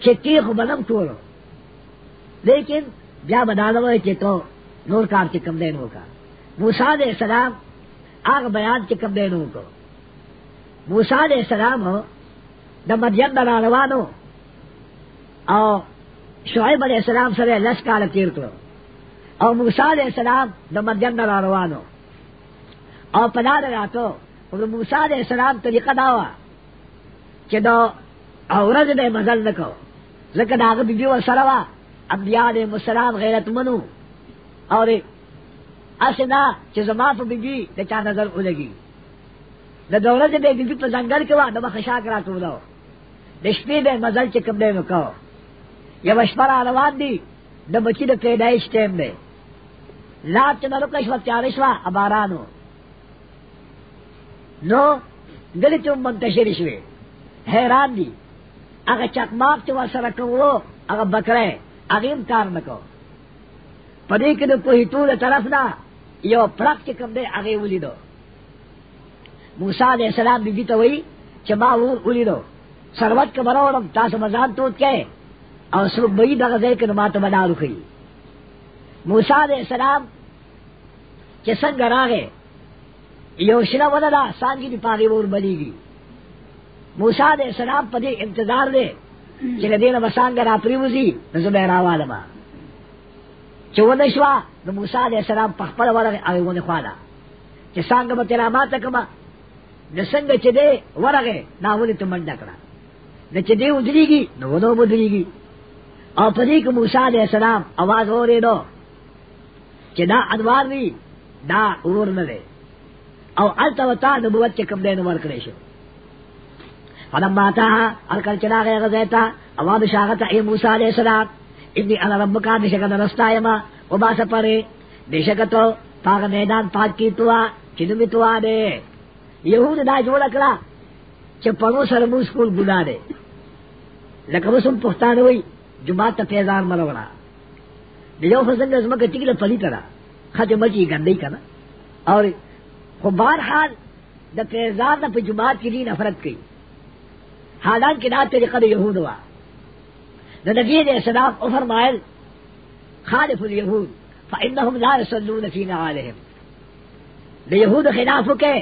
چکی خو بنم ٹولو لیکن بیا بدالو کہ تو نور کار کے کم دینوں کا موسیٰ علیہ السلام آگ بیان کے کم دینوں کو موسیٰ علیہ السلام ہو دا مدین دا روانو او شعیب علیہ السلام سره لس کال تیر کړو او موسی علیہ السلام د مدین را روانو. او پلار راتو او موسی علیہ السلام طریقه داوا چې دا اورز دې مزل نکو. ځکه داغه بیبي ور سره وا انبیاء علیہ السلام غیرت منو. اور اسنا چې زما په بیبي د چا نظر ولګي د دولت دې بیبي په ځنګل کې وا د بخښا کرا ټولو د شپې به مزل چې کوم دی وکاو یو شپه روان دي د بچی د پیدایش ټیم دی. لا چې نو کښ ابارانو. نو دلی ته منتشر شوی. حیران دي هغه چکماک چې ورسره کوو هغه بکره هغه هم کار نکو. پدې کې د کوهی ټول طرف نه، یو پړک چې کوم دی هغه ولیدو. موسی علیہ السلام بیبي ته وایي چې ما ور ولیدو. سروت کے براورم تاسو مزان توت کے اور سرب بئی دغه ځای کې نو ماته بنا رخی موسی علیہ السلام چې څنګه راغې یو شنه ونه دا سانګي دی پاغي ور بلیږي موسی علیہ السلام په انتظار دی چې له دې نه وسانګ را پریوزي نو زه راواله ما۔ شوا، نو موسی علیہ السلام په خپل ورغه هغه ونه خواله چې څنګه به تیرا ماته کما د څنګه چې دی ورغه ناولې ته منډه کړه د چې او پدی کو موسیٰ علیہ السلام، آواز ہو رہے دو چہ دا ادوار بھی دا عرور نہ دے۔ او علتا و نبوت چے کم دے نمر کرے شو۔ فلم باتا ارکل چلا گئے غزیتا، آواز شاغتا اے موسیٰ علیہ السلام، انی انا رب کا نشکت رستائما و باس پرے نشکتو پاک میدان پاک کی توا چنمی توا دے۔ یہود دا جوڑا کلا چہ پرو سرمو سکول گنا دے۔ لکہ وہ سن پختان ہوئی۔ جمعه ته پیزار مروړه دیو حسن نظم کې ټیکله پلی کرا خته مچی ګندې کنا. اور خو بهر حال د پیزار نه په جمعه کې نفرت کوي حالانکہ دا طریقہ دا یہود ہوا دا نبی علیہ السلام او فرمائل، خالف الیہود، فإنهم لا يصلون فی نعالهم. دا یہود خلاف کے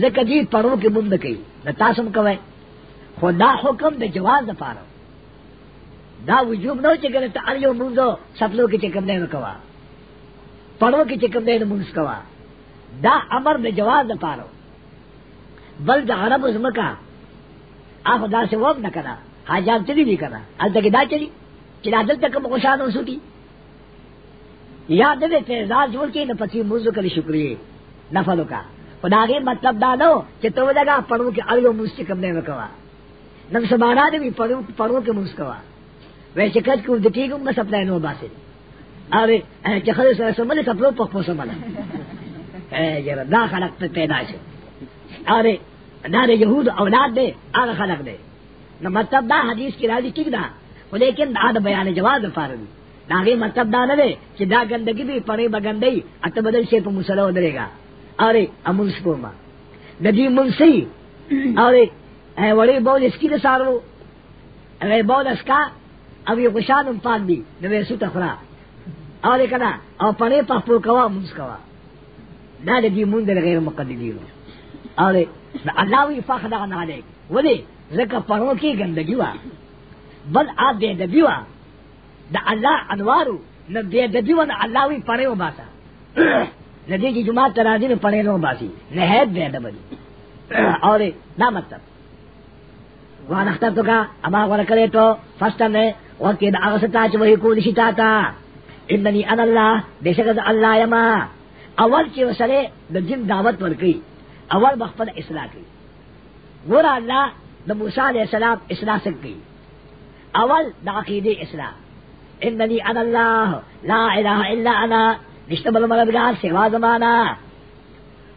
ذکر دی جی پرو کی مند کی دا تاسم کوئے خدا حکم دا جواز دا پارو دا وجوب نو چکر تا اریو منزو سپلو کی چکم دے کوا. پرو کی چکم دے منز کوا. دا امر د جواز د پارو. بل د عرب زمکا اخو دا سے وب نہ کرا حاجات چلی بھی کرا ال تک دا چلی؟ چلا دل تک مخشان ہو سوٹی. یاد دے تیزار جوڑ کے نہ پسی موضوع کر شکریہ. نفلوں کا. خدا کے مطلب دا دانو کہ تو جگہ پڑھوں کے الو مجھ سے کم نے کوا. نم سبارا دے بھی پڑھوں پڑھوں کے مجھ کوا. ویسے کچ کو دتی گم بس اپنا نو باسے ارے چخل سر سمجھ سپلو پخو سمجھ اے یار دا خلق تے پیدا شو۔ ارے دا یہود اولاد دے آگا خلق دے۔ نہ مطلب دا حدیث کی راضی ٹھیک دا لیکن دا دا بیان جواز فارغ داغے مطلب دا نہ دے کہ دا گندگی بھی پڑے بگندئی ات بدل سے پہ مسلو درے گا۔ ارے امنس کو ماں ندی منسی ارے اے، وڑی بول اس کی سارو اے، بول اس کا اب یہ خوشان ام پاک دی نوے سو تخرا اور کنا اور پڑے پاپو کوا منس کوا. دا دی من در غیر مقددی رو اور اللہ وی فخ دا نہ دے ودی زکا پڑھو کی گندگی وا. بل آ دے دبی وا. دا اللہ انوارو نہ بے دبی وا نہ اللہ وی پڑھے و باسا ندی کی جماعت ترازی میں پڑھے لو باسی نہایت بے دبی اور نہ مطلب. وہاں اختر تو کا اما ور کرے تو فرسٹ نے وقت دا اغسطا چ وہی کو دشتا تا اننی ان اللہ بے شک اللہ یما اول کی وسلے د جن دعوت ور کی اول بخفل اصلاح کی گورا اللہ د موسی علیہ السلام اصلاح سک گئی اول د عقیدے اصلاح اننی ان اللہ لا الہ الا انا نشتبل مددگار سوا زمانہ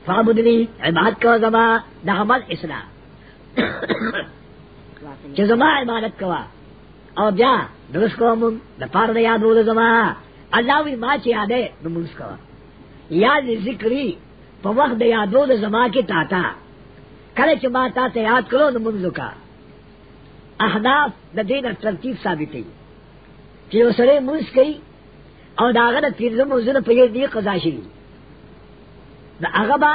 فعبدنی عبادت کو زمان دا عمل اصلاح چې زما عبادت کوا او بیا درس کوم د پاره د یادو د زما. الله وی، ما چې یادې، نو موږ کوا یاد ذکری په وخت د یادو د زما کې تا تا کله چې ما تا ته یاد کړو، نو کا اهداف د دین ترتیب ثابتې چې وسره موږ کوي، او داغه د تیرزه موزونه په دې قضا شي دا هغه با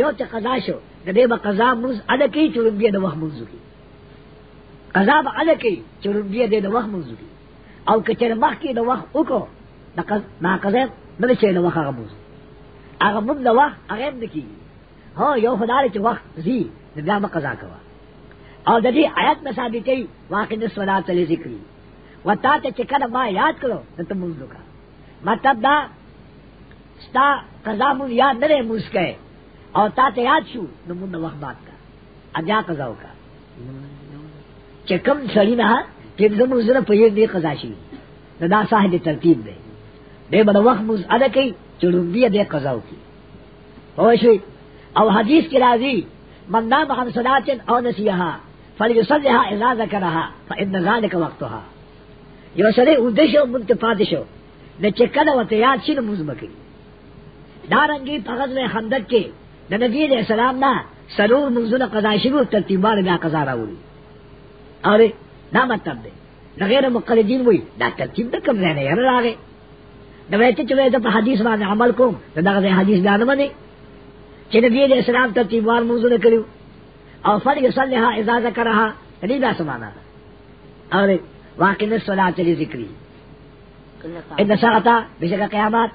یو ته قضا شو، د دې به قضا موږ اده کوي چې بیا د وخت موږ کوي قضا به اله کوي چې روبیه دې د وخت او که چېر مخ کې د وخت وکړو نا قضا نه چې د وخت هغه موضوع هغه موږ د وخت هغه هم نکي هو یو خدای چې وخت زی د بیا ما قضا کوا او د دې آیات نه ثابتې واقع د صلات علی ذکر. وتا ته چې کله ما یاد کړو د ته موضوع کا مطلب دا ستا قضا مون یاد نرے نه موسکه او تا ته یاد شو، نو مون د بات کا اجا قضا وکا چې کم سړی نه چې زموږ زره په یوه دی قضا شي دا, صاحب ترتیب دی دې بل وخت موږ ادا کوي چې لوبیا دې قضا وکي هو او حدیث کې راځي من نام عن صلاة او نسيها فليصلها اذا ذكرها فان ذلك وقتها یو سره ودشو مونږ ته پاتې شو د چکل وته یاد شي موږ مکي دارنګي په غزوه خندق کې د نبی عليه السلام نه سرور منزل قضا شروع ترتیبار بیا قضا راوړي ارے دا مطلب دے۔ دا غیر مقلدین وی دا ترتیب دا کم رہنے یار راگے دا ویتے چوے دا پا حدیث باندې عمل کوم دا دا حدیث بیان باندې چې نبی علیہ السلام ترتیب وار موضوع نے کریو۔ او فل یصلیها اذا ذکرها دې دا سمانا ارے واقع الصلاۃ ذکری ان ساعتا، بشک قیامت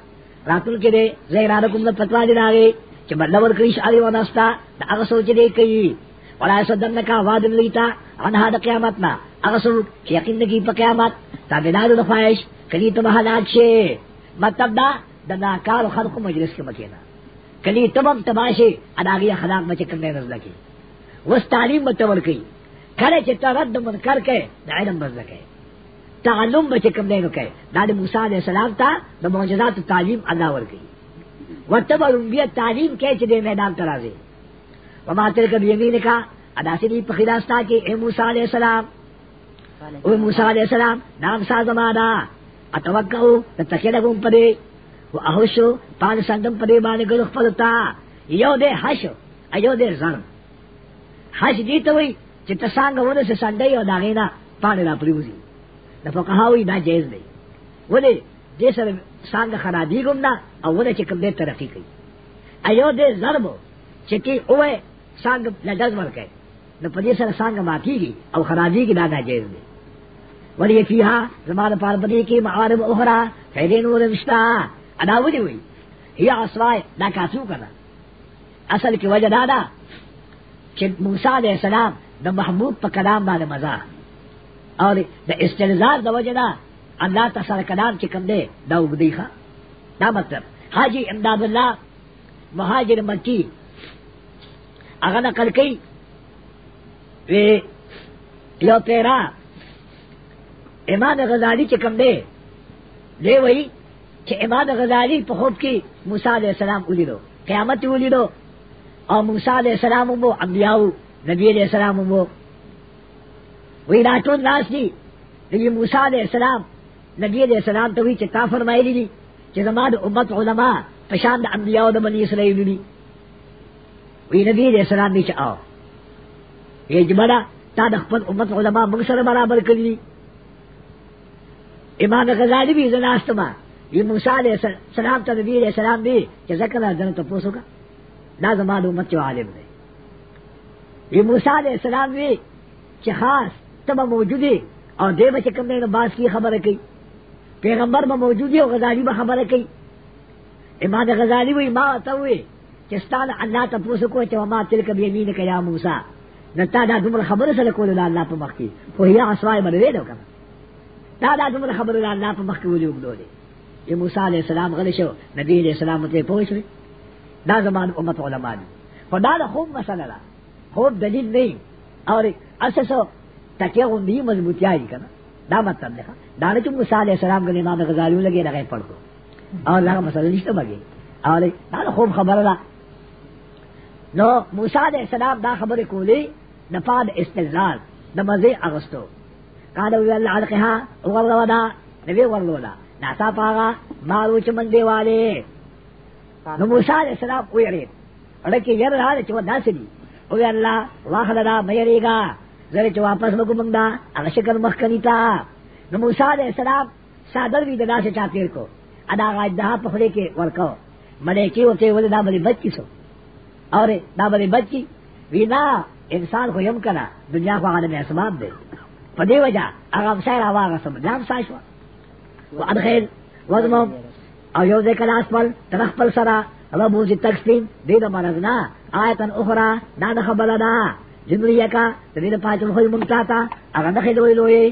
راتل کې دے، زیرا کوم د فتوا دی راغې چې بدلور کریش علی وناستا دا هغه سوچ دی کوي ولا صدنک وعد لیتا انها د قیامتنا هغه سوچ چې یقین کی په قیامت تابعدار د خواهش کلی ته حالات شي مطلب دا د ناکار خلق مجلس کې مکینا کلی تمام تماشي اداغي اخلاق مچ کنه نزل کی وس تعلیم متول کی کله چې ترد منکر کې د علم بزل کې تعلم بچ کم نه نو کې دا د موسی عليه السلام ته د معجزات تعلیم الله ور کوي وتبرم بیا تعلیم کې چې د میدان ترازی وما تلک بیمین کا ادا سے پخیداستا کے اے موسی علیہ السلام؟ او موسی علیہ السلام؟ نام سا زمانا. اتوکاو تتکلم پدے و احوشو پان سندم پدے بانے گلو خپلتا یو دے حش. ایو دے زن حش دی ته وای چې تسانګ ونه سه سندې او داغینا پانی را پریوزی د فقهاوی دا جایز دی ولې دې سره څنګه خرابې ګم نه او ونه چې کوم دې ترقی کوي ایو دې ضرب چې کی اوه څنګه لداز ورکه نو په دې سره څنګه ماتيږي او خرابېږي دا دا جایز دی ولې فيها زمانه پار بدې کې معارف اخرى فیدین ور مشتا ادا ودی وی هي اسوای دا کاسو کړه اصل کی وجہ دادا کہ موسیٰ علیہ السلام دا محمود پا کلام باندې مزا۔ اور دا استلزار دا وجہ دا اللہ تصر کلام چکم دے دا اگدی خوا۔ دا مطلب حاجی امداد اللہ، مہاجر مکی اگر نقل کی، وی یو پیرا، امام غزالی چکم دے دے وہی کہ امام غزالی په خوب کې علیہ السلام ولیدو قیامت ولیدو او موسی علیہ السلام مو انبیاء نبی علیہ السلام مو وی دا ټول ناس دي دی موسی علیہ السلام، نبی علیہ السلام ته وی چې تا فرمایلی دي چې امت علما په شان انبیاء د بنی اسرائیل دي وی نبی علیہ السلام دې چې آو یې جمعه تا د امت علما موږ برابر کړی امام غزالی بھی زناستما یہ موسیٰ علیہ السلام تا نبی علیہ السلام بھی کہ ذکر دن تو پوسو کا دا زمان امت جو عالم دے۔ یہ موسیٰ علیہ السلام بھی کہ خاص تب موجودی اور دے بچے کم نے باس کی خبر کی پیغمبر میں موجودی اور غزالی میں خبر کی امام غزالی ہوئی ماں تا ہوئی کہ ستان اللہ تا پوسو کو چو ما تلک بیمین کا یا موسیٰ. نتا دا دمر خبر سلکول اللہ پا مخی فہیا اسوائی مروے دو کم. دا دا دمر خبر لا اللہ پا مخی ولی اگلو دے. یہ موسیٰ علیہ السلام غلی شو، نبی علیہ السلام تے پوچھ دا زمان امت علماء دی. خدا دا خوب مسئلہ دا. خوب دلیل نہیں. اور اسسو تکیہ غندی مضبوطی آئی کنا دا مطلب دیکھا دا نچو موسیٰ علیہ السلام کے امام غزالیوں لگے لگے پڑھ کو. اور لگا مسئلہ نشتہ بگے. اور دا خوب خبر دا. نو موسیٰ علیہ السلام دا خبر کولی، نفاد استغلال دا مزے اغسطو. قالوا وی اللہ علقها غروا نبی ورلولا ناسا پاغا مارو چمن دے والے نو موسیٰ علیہ السلام ویرید اڑکی یر رہا دے چو ناسلی وی اللہ واخد دا میرے گا زر چو واپس مکو منگا اگا شکر مخکنی تا. نو موسیٰ علیہ السلام سادر بھی دا سے چاپیر کو. ادا غاج دہا پخڑے کے ورکو. ملے کی ہوتے ولے دا بلی بچی سو. اور دا بلی بچی وی نا انسان کو یم کنا، دنیا کو عالم اسباب دے۔ پدی وجہ اگر سیر آواغ سم جام ساشوا وادخل وضمم او یو دے کلاس پر ترخ پر سرا۔ ربو زی تقسیم دید مرزنا آیتن اخرى دا دا خبر دا جنریہ کا دید پاچن خوی منگتا تا اگر دخل وی لوئے